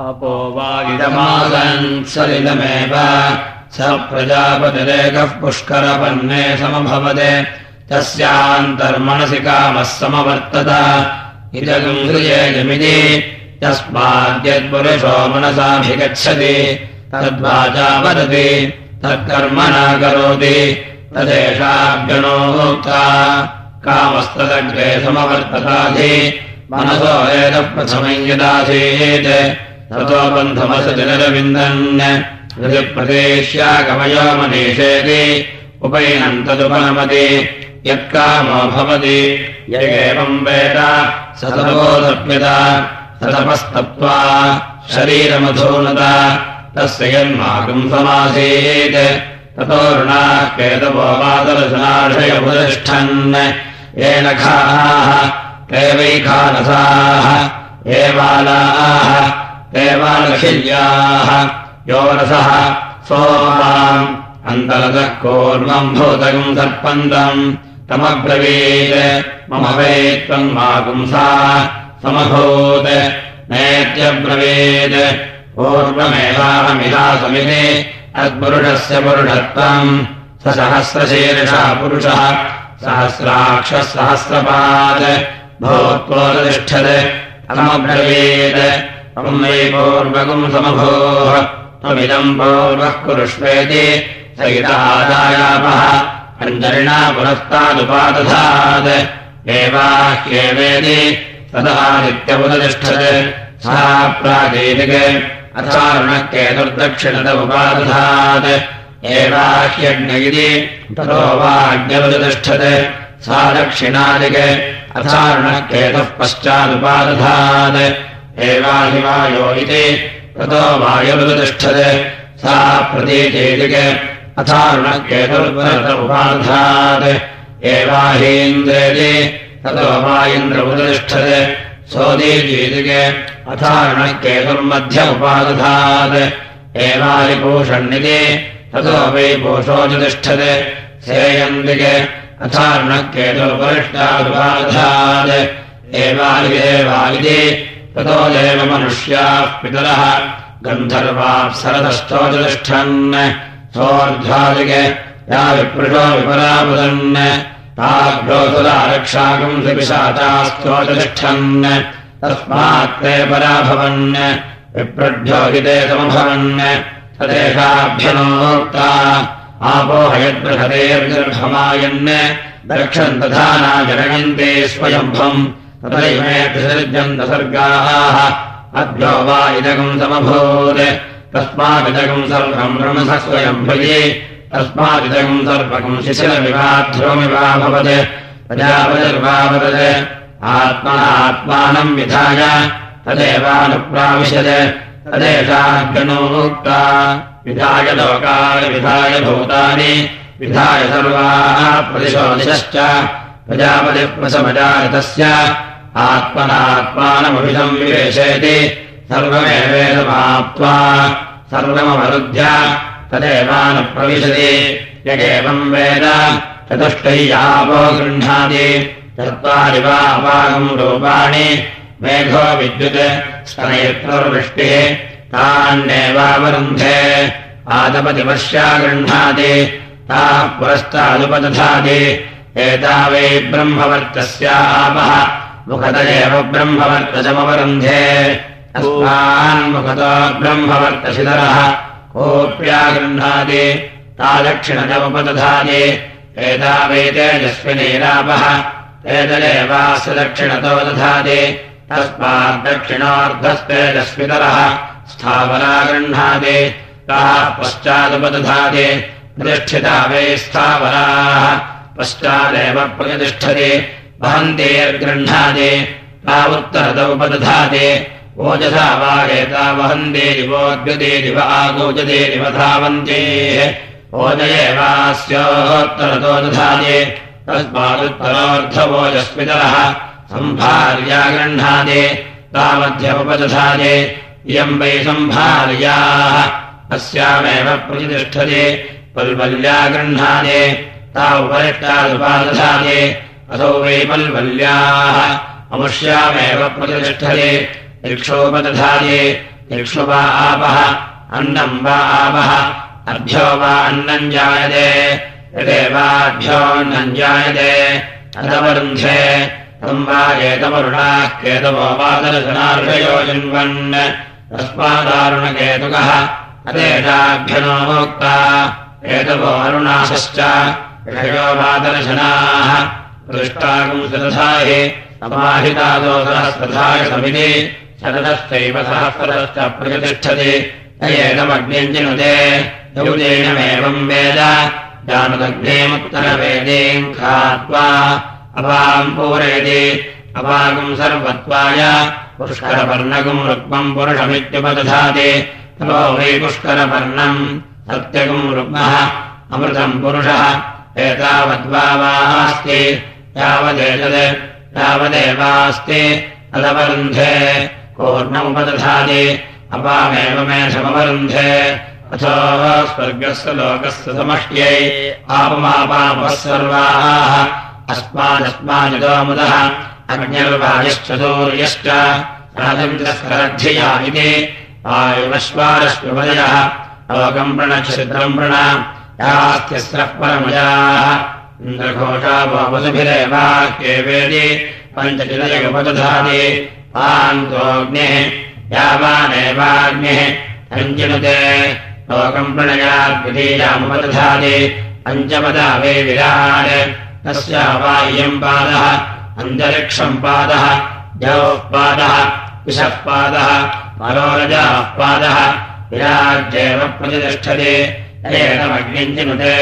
आपो वा इदमासन् सलिलमेव, स प्रजापतिरेकः पुष्करपन्ने समभवते तस्यान्तर्मनसि कामः समवर्तत। यस्माद्यत्पुरुषो मनसाभिगच्छति। तद्वाचा वदति तत्कर्म न करोति तदेषाभ्यणोक्ता कामस्तदग्रे समवर्तताधि। मनसो एतप्रथमम् यदासीत्। ततो बन्धमसति निरविन्दन्। ऋजुप्रदेश्यागमयो मनीषेति। उपैनम् तदुपनमति यत्कामो भवति। यगेवम् वेद। स तपोदप्यत ततपस्तप्त्वा शरीरमधूनत तस्य यन्माकम् समासीत्। ततो ऋणाः केतवो मातरशनाशयमुतिष्ठन् येन खाः ते वैखानसाः एवालाः एवालखिल्याः यो रसः सोमाम्। अन्तरतः कूर्मम् भूतकम् सर्पन्तम् तमब्रवीत् मम वै त्वम् मापुंसा समभूत्। नेत्यब्रवीत् पूर्वमेवाहमिहासमिति तत्पुरुषस्य पुरुषत्वम् स सहस्रशीर्षः पुरुषः। सहस्राक्षः सहस्रपात् भूत्वोतिष्ठत् तमब्रवीत् त्वम् वै पूर्वकम् समभूः। त्वमिदम् पूर्वः कुरुष्वेति। स इतः अन्तरिणा पुरस्तादुपादधात् एवाह्येवेति तदादित्यमुपतिष्ठत् सा प्रागैतिक अथारुणकेतुर्दक्षिणत उपादधात् एवाह्यज्ञ इति ततो वाज्ञमुपतिष्ठत् सा दक्षिणादिक अथारुणकेतुः पश्चादुपादधात्। एवाहिवायो इति ततो वायुरुपतिष्ठत् सा प्रतीचेतिक अथारुणकेतुर्वरत उपाधात् एवाहीन्द्रेति ततो वा इन्द्रमुतिष्ठत् सोदीजीतिके अथारुणकेतुर्मध्य उपादधात् एवारिपूषण्यति ततो वै पोषोतिष्ठत् सेयन्दिके अथारुणकेतुर्वरिष्ठादुपादधात् एवादिदेवादिति ततो देव मनुष्याः पितरः गन्धर्वाप्सरतश्चोतिष्ठन् सोऽर्ध्वादिके या विपृशो विपरामुदन् ताभ्योऽसुरारक्षाकम् सुपिशाचास्तोतिष्ठन् तस्मात् ते पराभवन्। विप्रभ्योहिते समभवन्। तदेषाभ्यनोक्ता आपो हयद्बृहतेर्गर्भमायन् दक्षम् तथा न जनयन्ते स्वयम्भम्। तथैमे विसर्जन्त सर्गाः। अभ्यो वा इदकम् समभूत् तस्मादिदकम् सर्वम् स्वयम् भजे तस्मादिदकम् सर्वकम् शिशिरमिवाध्रुवमिवाभवत् प्रजापतिर्वावदत्। आत्मनात्मानम् विधाय तदेवानुप्राविशत् तदेशाग्नोक्ता विधाय लोकानि विधाय भूतानि विधाय सर्वाः प्रतिशोदिशश्च प्रजापतिप्रसमजातस्य आत्मनात्मानमभिधम् विवेशयति सर्वमेवेदमाप्त्वा सर्वमवरुध्य तदेवानुप्रविशति यगेवम् वेद चतुष्टय्यापो गृह्णाति चत्वारि वा अपागम् रूपाणि मेघो विद्युत् स्तनयत्रवृष्टिः तान्नेवावरुन्धे आदपतिपश्या गृह्णाति ताः पुरस्तादुपदधाति एता वै ब्रह्मवर्तस्यापः मुखत एव ब्रह्मवर्तजमवरुन्धे अस्मान्मुखतो ब्रह्मवर्तशिधरः कोऽप्या गृह्णाति ता दक्षिणजमुपदधाति एता वै तेजस्विनीरापः। तेजलेवास्य दक्षिणतो दधाति तस्माद्दक्षिणार्धस्तेजस्वितरः। स्थावरा गृह्णाति ताः पश्चादुपदधाति प्रतिष्ठिता वै स्थावराः। पश्चादेव प्रतिष्ठति वहन्तेर्गृह्णाति ता उत्तरत उपदधाति ओजसा वा एता वहन्तेरिवोद्गतेरिव आगोजतेरिव धावन्तेः ओजयेवास्योत्तरतो दधाति तस्मादुत्तरोऽर्धवोजस्मितरः सम्भार्या गृह्णाति तावध्यमुपदधाति इयम् वै सम्भार्याः अस्यामेव प्रतिष्ठते पल्वल्या गृह्णाति ता उपरिष्टादुपादधाति असौ वै पल्वल्याः अमुष्यामेव प्रतिष्ठते ऋक्षोपदधाति ऋक्षु वा आपः अन्नम् वा आपः अभ्यो वा अन्नम् जायते यदेवाभ्योऽन्नम् जायते अधवरुन्धे तम् वा एतवरुणाः केतवो वादरशनार्षयो जिन्वन् तस्मादारुणकेतुकः अदेशाभ्यनोक्ता एतवो अरुणाशश्च ऋषयो वादरशनाः दृष्टागुंसदधाहि समाहितादोसहस्रधाय समिति सहस्रदश्च प्रतिष्ठति। यौजेनमेवम् वेद। जानदग्नेमुत्तरवेदीम् खात्वा अपाम् पूरयति। अपागम् सर्वत्वाय पुष्करपर्णकम् रुक्मम् पुरुषमित्युपदधाति। ततो वै पुष्करपर्णम् सत्यगम् रुग्मः अमृतम् पुरुषः। एतावद्वावास्ति। यावदेतत् यावदेवास्ति। तदवरुन्धे कोर्णमुपदधाति अपामेव मे समवरुन्धे। अथो स्वर्गस्य लोकस्य समष्ट्यै। आपमापापः सर्वाः। अस्मादस्मानितो मुदः। अग्निर्वायश्च सूर्यश्च। राजमिन्द्रस्करद्धिया इति वायुवश्वारश्वदयः लोकम् प्रणच्छिद्रम् प्रण यास्त्यस्रः परमजाः। इन्द्रघोषा वसुभिरेवाक्ये वेदि पञ्चचिदयगपदधाति पान्तोऽग्निः यावानेवाग्निः अञ्जनुते लोकम् प्रणयाद्वितीयामुपदधाति। पञ्चपदा वे विराट् तस्य वा इयम् पादः अन्तरिक्षम् पादः जौः पादः विषः पादः मरोरजः पादः विराज्येव प्रतिष्ठते। एतमग्निञ्चिनुते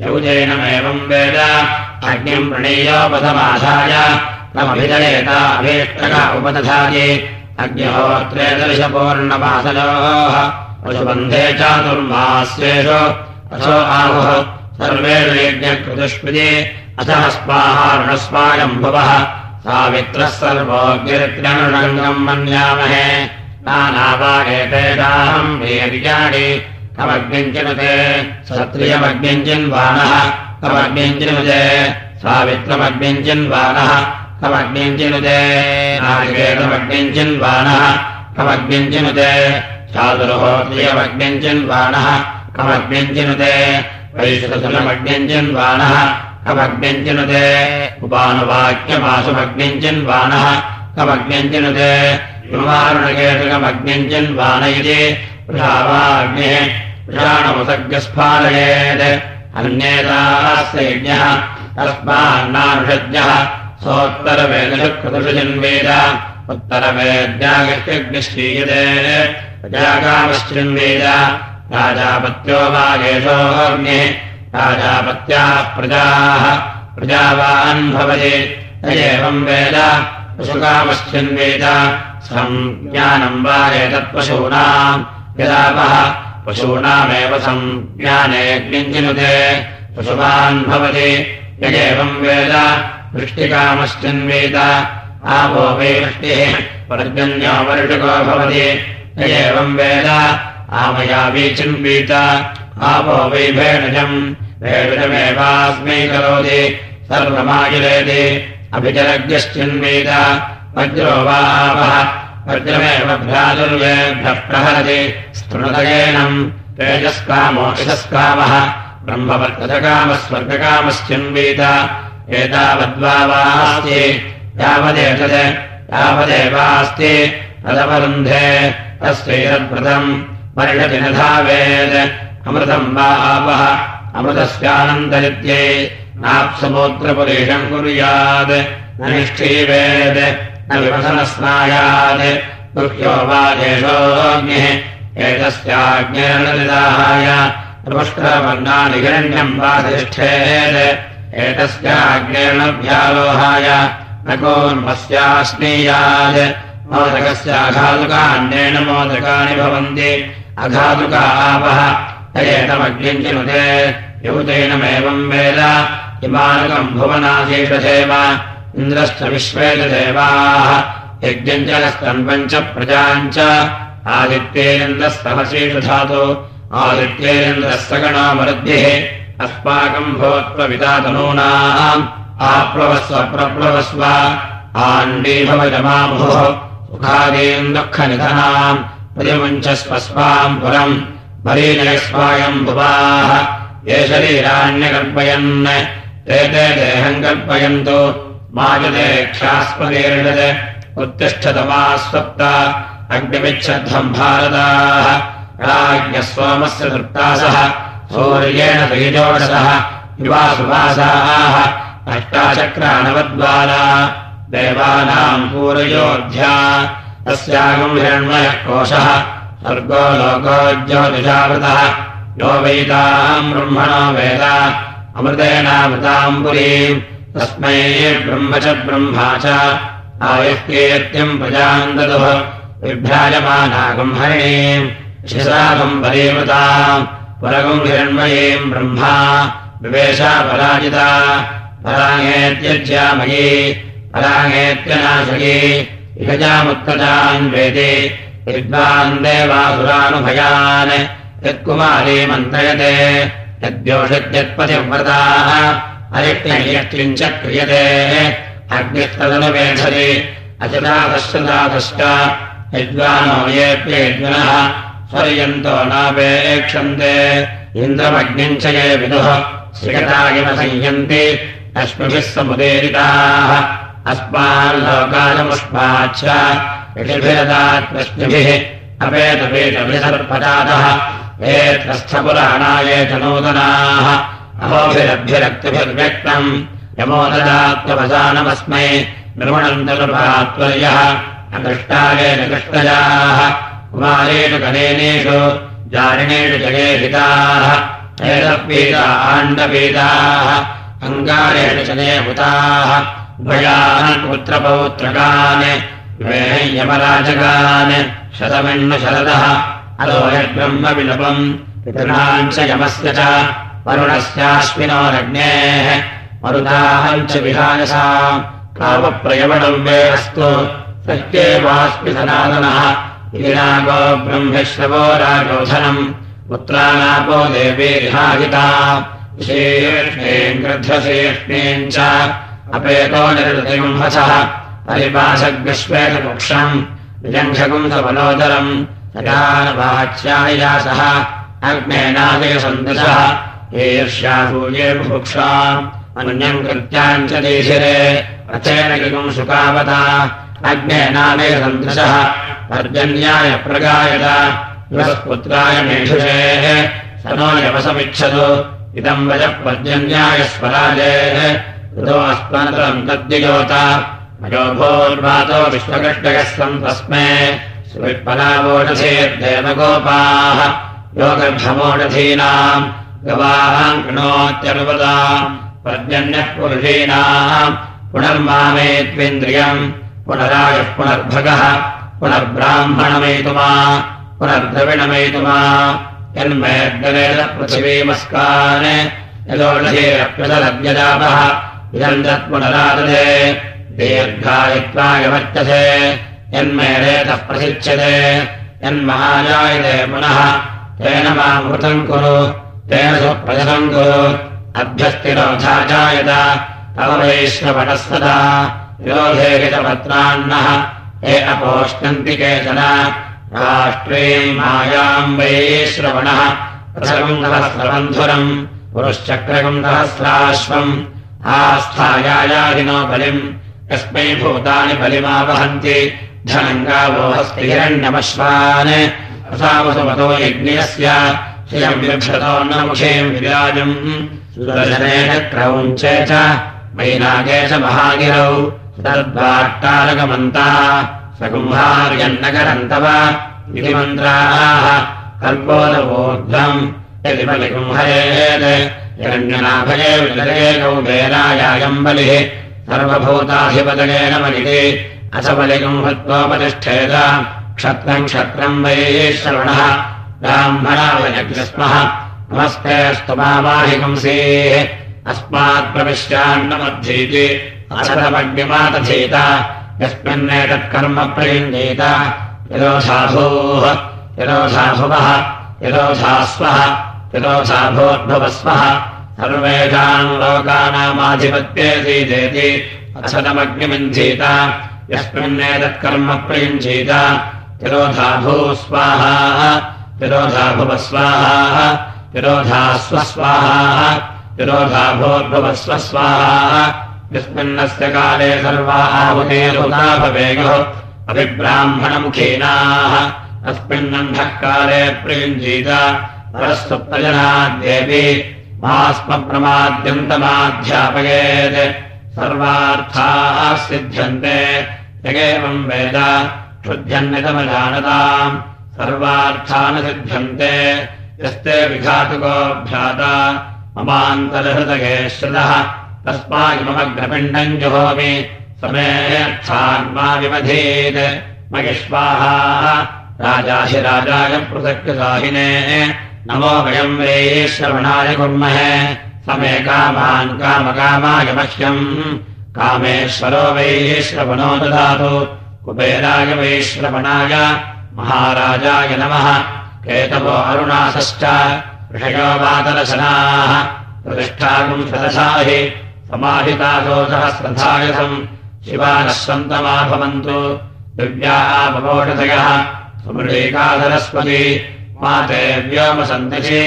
यौजेनमेवम् वेद। अग्निम् प्रणीयोपथमाधाय तमभिदयेत अभीष्टक उपदधाति। अग्निहोत्रे दर्शपूर्णपासयोः पशुबन्धे चातुर्मास्येषु। असो आहुः। सर्वेषु यज्ञकृतुष्मिति अथः स्माहारुणस्मायम् भुवः सावित्रः सर्वोऽग्निरित्यनुषङ्गम् मन्यामहे नानावा एतेषाहम् वीर्याणि कमग्निञ्चिनुते सत्रियमग्निञ्चिन्वानः कमग्निञ्चिनुते सावित्रमग्निञ्चिन्वानः कमग्निञ्चिनुते वैश्वसुलमग्निञ्चिन्वानः कमग्निञ्चिनुते उपानुवाक्यमासुमग्निञ्चिन्वानः कमग्निञ्चिनुते विमारुणकेतुकमग्निञ्चिन्वान इति वृषावाग्निः वृषाणमुसर्गस्फालयेत् अन्येतास्य यज्ञः तस्मान्नानुषज्ञः सोत्तरवेदशुकृतुषु जिन्वेद उत्तरवेद्यागत्यग्निश्चीयते प्रजाकामश्चिन्वेद राजापत्यो वा येषोऽग्निः राजापत्याः प्रजाः। प्रजावान् भवति। एवम् वेद। पशुकामश्चिन्वेद। सञ्ज्ञानम् वा एतत्पशूनाम् यदापः पशूनामेव सञ्ज्ञानेऽग्निञ्जिनुते पशुमान् भवति। यदेवम् वेद वृष्टिकामश्चिन्वेद। आपो वै वृष्टिः पर्जन्यो वर्षको भवति। यदेवम् वेद। आमयावी चिन्वीत। आपो वै भेणजम्। भेणजमेवास्मै करोति। सर्वमायुरेति। अभिजरज्ञश्चिन्वीत वज्रो वा आपः। वज्रमेव भ्रातुर्वेभ्यः प्रहरति। स्तृणदयेनम् तेजस्कामोषस्कामः ब्रह्मवर्तकामः स्वर्गकामश्चिन्वीत एतावद्वावास्ति यावदेतत् यावदेवास्ति तदवरुन्धे तस्यैरद्व्रतम् परिषति न धावेत् अमृतम् वा आपः अमृतस्यानन्तरित्यै नाप्समोत्रपुरेशम् कुर्यात् न निष्ठीवेत् न विवसनस्नायात् दुह्यो वा देशोऽग्निः एतस्याज्ञेर्निदाहाय पुष्करवर्णानि हिरण्यम् वा तिष्ठेत् एतस्याज्ञेर्णभ्यालोहाय न कोन्मस्यास्नीयात् मोदकस्य अघातुकान्येन मोदकानि भवन्ति। अघातुका आपः। एतमग्निञ्चिनुते। युतेनमेवम् वेद। इमानुकम् भुवनाधीशदेव इन्द्रश्च विश्वेत देवाः। यज्ञञ्चलस्तन्वम् च प्रजाम् च आदित्येन्द्रस्तमशीषु धातु आदित्येन्द्रः सगणामरुद्भिः अस्माकम् भवत्ववितातनूनाम् आप्लवस्व प्रप्लवस्व। आण्डीभवजमाभुः सुखादीम् दुःखनिधनाम्। प्रतिमुञ्चस्वस्वाम् पुरम्। मरीनयस्वायम् भुवाः। ये शरीराण्यकल्पयन्। ते ते देहम् कल्पयन्तु। माजदेक्षास्पदीर्षत् उत्तिष्ठतमा स्वप्ता। अग्निमिच्छध्वम् भारताः। राज्ञस्वामस्य तृप्तासः सूर्येण त्रिजोषसः युवासुवासाः अष्टाचक्रानवद्वारा देवानाम् पूरयोध्या तस्यागम् हिरण्मयः कोशः स्वर्गो लोको ज्योतिषावृतः यो वैताम् ब्रह्मणो वेद अमृतेनामृताम् तस्मै ब्रह्म च ब्रह्मा च आयुष्कीर्त्यम् प्रजाम् ददुः विभ्राजमानागम् हरिणीम् शिशागम् परीमृताम् परगम् हिरण्मयीम् ब्रह्मा। विवेशा पराजिता पराङ्गेत्यज्यामयी पराङ्गेत्यनाशयी इहजामुत्तजान्वेति विद्वान् देवासुरानुभयान्। यत्कुमारी मन्त्रयते। अरिक्त्ययष्टिम् च क्रियते। अग्निस्तदनुवेधति। अचदातश्चदातश्च यद्वानो येऽप्येद्विनः स्वर्यन्तो नापेक्षन्ते। इन्द्रमग्निम् च ये विदुः श्रियता इव संयन्ति अश्मिभिः समुदीरिताः अस्माल्लोकालमुष्माच्च ऋषिभिरदात्मश्मिभिः अपेतपेतभिसर्पजातः एत्रस्थपुराणाये च नूतनाः। अहोभिरभ्यरक्तिभिर्व्यक्तम् यमोददात्मवसानमस्मै निर्मणन्तर्भात्वर्यः अकृष्टायेन कृष्णजाः कुमारेषु कनेनेषु जारिणेषु जगेहिताः एतपीता आण्डपीताः अङ्गारेण च नेभुताः उभयान् पुत्रपौत्रकान् यमराजकान् शतमिण्ण शरदः अलो यद्ब्रह्म विलपम् पितॄणाम् च यमस्य च वरुणस्याश्विनोरग्नेः मरुदाहम् च विहायसा कामप्रयवणम् वे अस्तु सत्येवास्मि सनातनः ीनागो ब्रह्मेश्वरो राजोधनम् पुत्रानापो देवीर्हाहिता विशेष्णीम् गृध्रशीर्ष्णीम् च अपेतो निर्दतिंहसः परिपाशग्विश्वेतपुक्षम् विजङ्घकुन्दवलोदरम् सदानवाच्यायासः अग्नेनादयसन्दशः ईर्ष्यासूये बुभुक्षाम् अन्यम् कृत्याम् च दीशिरे। रथेन किगुम् सुकावता अग्नेनादयसन्दृशः पर्जन्याय प्रगायत। पुत्राय मेषुषेः। स नो यवसमिच्छतु। इदम् वयः पर्जन्याय स्वराजेः। ऋतो अस्मन्तरम् तद्ययोत अयोभोर्वातो विश्वकृष्णयः सन् तस्मे। सुवित्पलावोषधेर्देवगोपाः योगर्भमोषधीनाम् गवाहाम् कृणोत्यनुपदाम् पर्जन्यः पुरुषीणाम् पुनर्मामेत्विन्द्रियम् पुनरायुः पुनर्भगः पुनर्ब्राह्मणमेतुमा पुनर्द्रविणमेतुमा। यन्मेद्गलेन पृथिवीमस्कान् यदोषधीरप्यदलव्यजापः इदम् तत्पुनरादते दीर्घायित्वायवर्तते यन्मेरेतः प्रसिच्यते यन्महाजायते पुनः तेन मामृतम् कुरु तेन सुप्रजतम् कुरु। अभ्यस्तिरोधा तव वैश्वपटः सदा विरोधे हितपत्रान्नः हे अपोष्णन्ति केचन राष्ट्रीम् मायाम् वैश्रवणः प्रसगुन्दहस्रबन्धुरम् पुरुश्चक्रगुन्दहस्राश्वम् आस्थायायादिनो बलिम् कस्मै भूतानि बलिमावहन्ति। हस्ति हिरण्यमश्वान्। असावसुमतो यज्ञस्य। श्रियम् मुखेम् विराजम्। सुदर्शनेन क्रौञ्चे च। वैनागे च महागिरौ कल्पोदवोर्ध्वम् यदि बलिकुम्भयेत् हिरण्यनाभये विलयेकौ वेलायायम् बलिः सर्वभूताधिपतयेन बलिः असबलिकुम्भत्वोपतिष्ठेत क्षत्रम् क्षत्रम् वै श्रवणः ब्राह्मणावयग्रस्मः नमस्ते स्तुमावाहिकंसीः अस्मात्प्रविश्यान्नमद्धीति अरदमग्निमातधीत यस्मिन्नेतत्कर्म प्रयुञ्जीत, यदोषाभूः, यदोषाभुवः, यदोषास्वः, यदोषाभूर्भुवस्वः। सर्वेषाम् लोकानामाधिपत्येतीदेति अशतमग्निमिञ्जीत यस्मिन्नेतत्कर्म प्रयुञ्जीत तिरोधाभूस्वाहा तिरोधाभुवस्वाहा तिरोधास्वस्वाहा तिरोधाभूर्भुवस्वस्वाहा यस्मिन्नस्य काले सर्वा आहुतेरुता भवेयुः अभिब्राह्मणमुखीनाः। अस्मिन्नन्धः काले प्रयुञ्जीत। परस्तुप्तजनाद्येऽपि मास्मप्रमाद्यन्तमाध्यापयेत् सर्वार्थाः सिद्ध्यन्ते। यगेवम् वेद क्षुध्यन्नितमजानताम्। सर्वार्थान् सिद्ध्यन्ते। यस्ते विघातुको भ्राता श्रुतः। तस्मामग्रपिण्डम् जुहोमि। समेऽर्थान् मा विमधीत् महिष्वाहा राजाशिराजाय पृथक्साहिने नमो वयम् वे श्रवणाय कुर्महे। समे कामान् कामकामाय मह्यम्। कामेश्वरो वै श्रवणो ददातु। कुबेराय वै श्रवणाय। महाराजाय नमः। केतवो अरुणासश्च। ऋषयो वातरशनाः प्रतिष्ठाकुम् सदशाहि समाहितासो सहस्रथायसम् शिवानः सन्तमा भवन्तु दिव्यापमोषधयः सुमृळीकाधरस्वती माते व्योमसन्तशि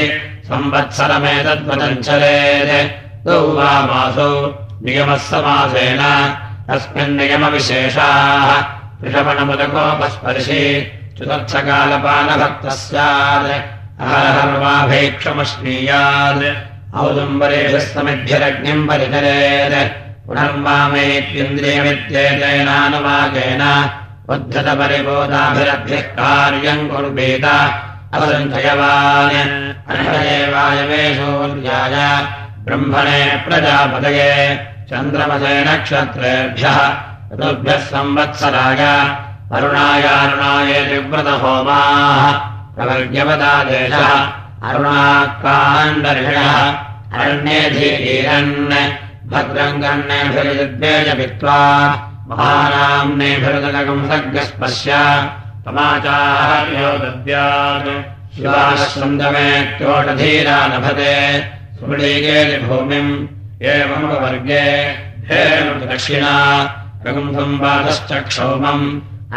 संवत्सरमेतद्वदञ्चलेत् द्वौ वा मासौ नियमः समासेन। तस्मिन्नियमविशेषाः ऋषभणमुदकोपस्पर्शि चतुर्थकालपालभक्तः स्यात् अहर्वाभेक्षमश्नीयात् औदुम्बरेभ्यस्तमिभ्यरग्निम् परिचरेत् पुनर्मामेत्येन्द्रियमित्येतेनानुवाकेन उद्धतपरिबोधाभिरभ्यः कार्यम् कुर्वेत अवसञ्चयवान् अनयवायवेशोऽध्याय ब्रह्मणे प्रजापतये। चन्द्रमसे नक्षत्रेभ्यः। ऋतुभ्यः संवत्सराय। अरुणायारुणाय त्रिव्रतहोमाः। प्रवर्ग्यवदादेशः अरुणाकाण्डर्षणः अरण्येधीरन् भद्रम् कण्णेभिरुद्वेजपित्वा महानाम्नेभिरुदकम् सर्गस्पश्य तमाचार्यो दद्यात् शिवाश्रन्दमे क्योटधीरा लभते सुमृळीकेति भूमिम् एवमुपवर्गे दक्षिणा रघुम्भम् वातश्च क्षौमम्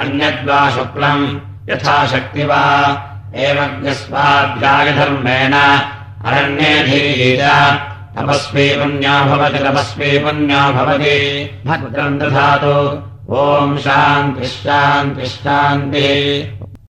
अन्यद्वा शुक्लम् यथाशक्ति वा एवज्ञस्वाध्यायधर्मेण अरण्येधीर तपस्वी पुण्या भवति तपस्वी पुण्या भवति। भद्रम् दधातु। ॐ शान्तिः शान्तिः शान्तिः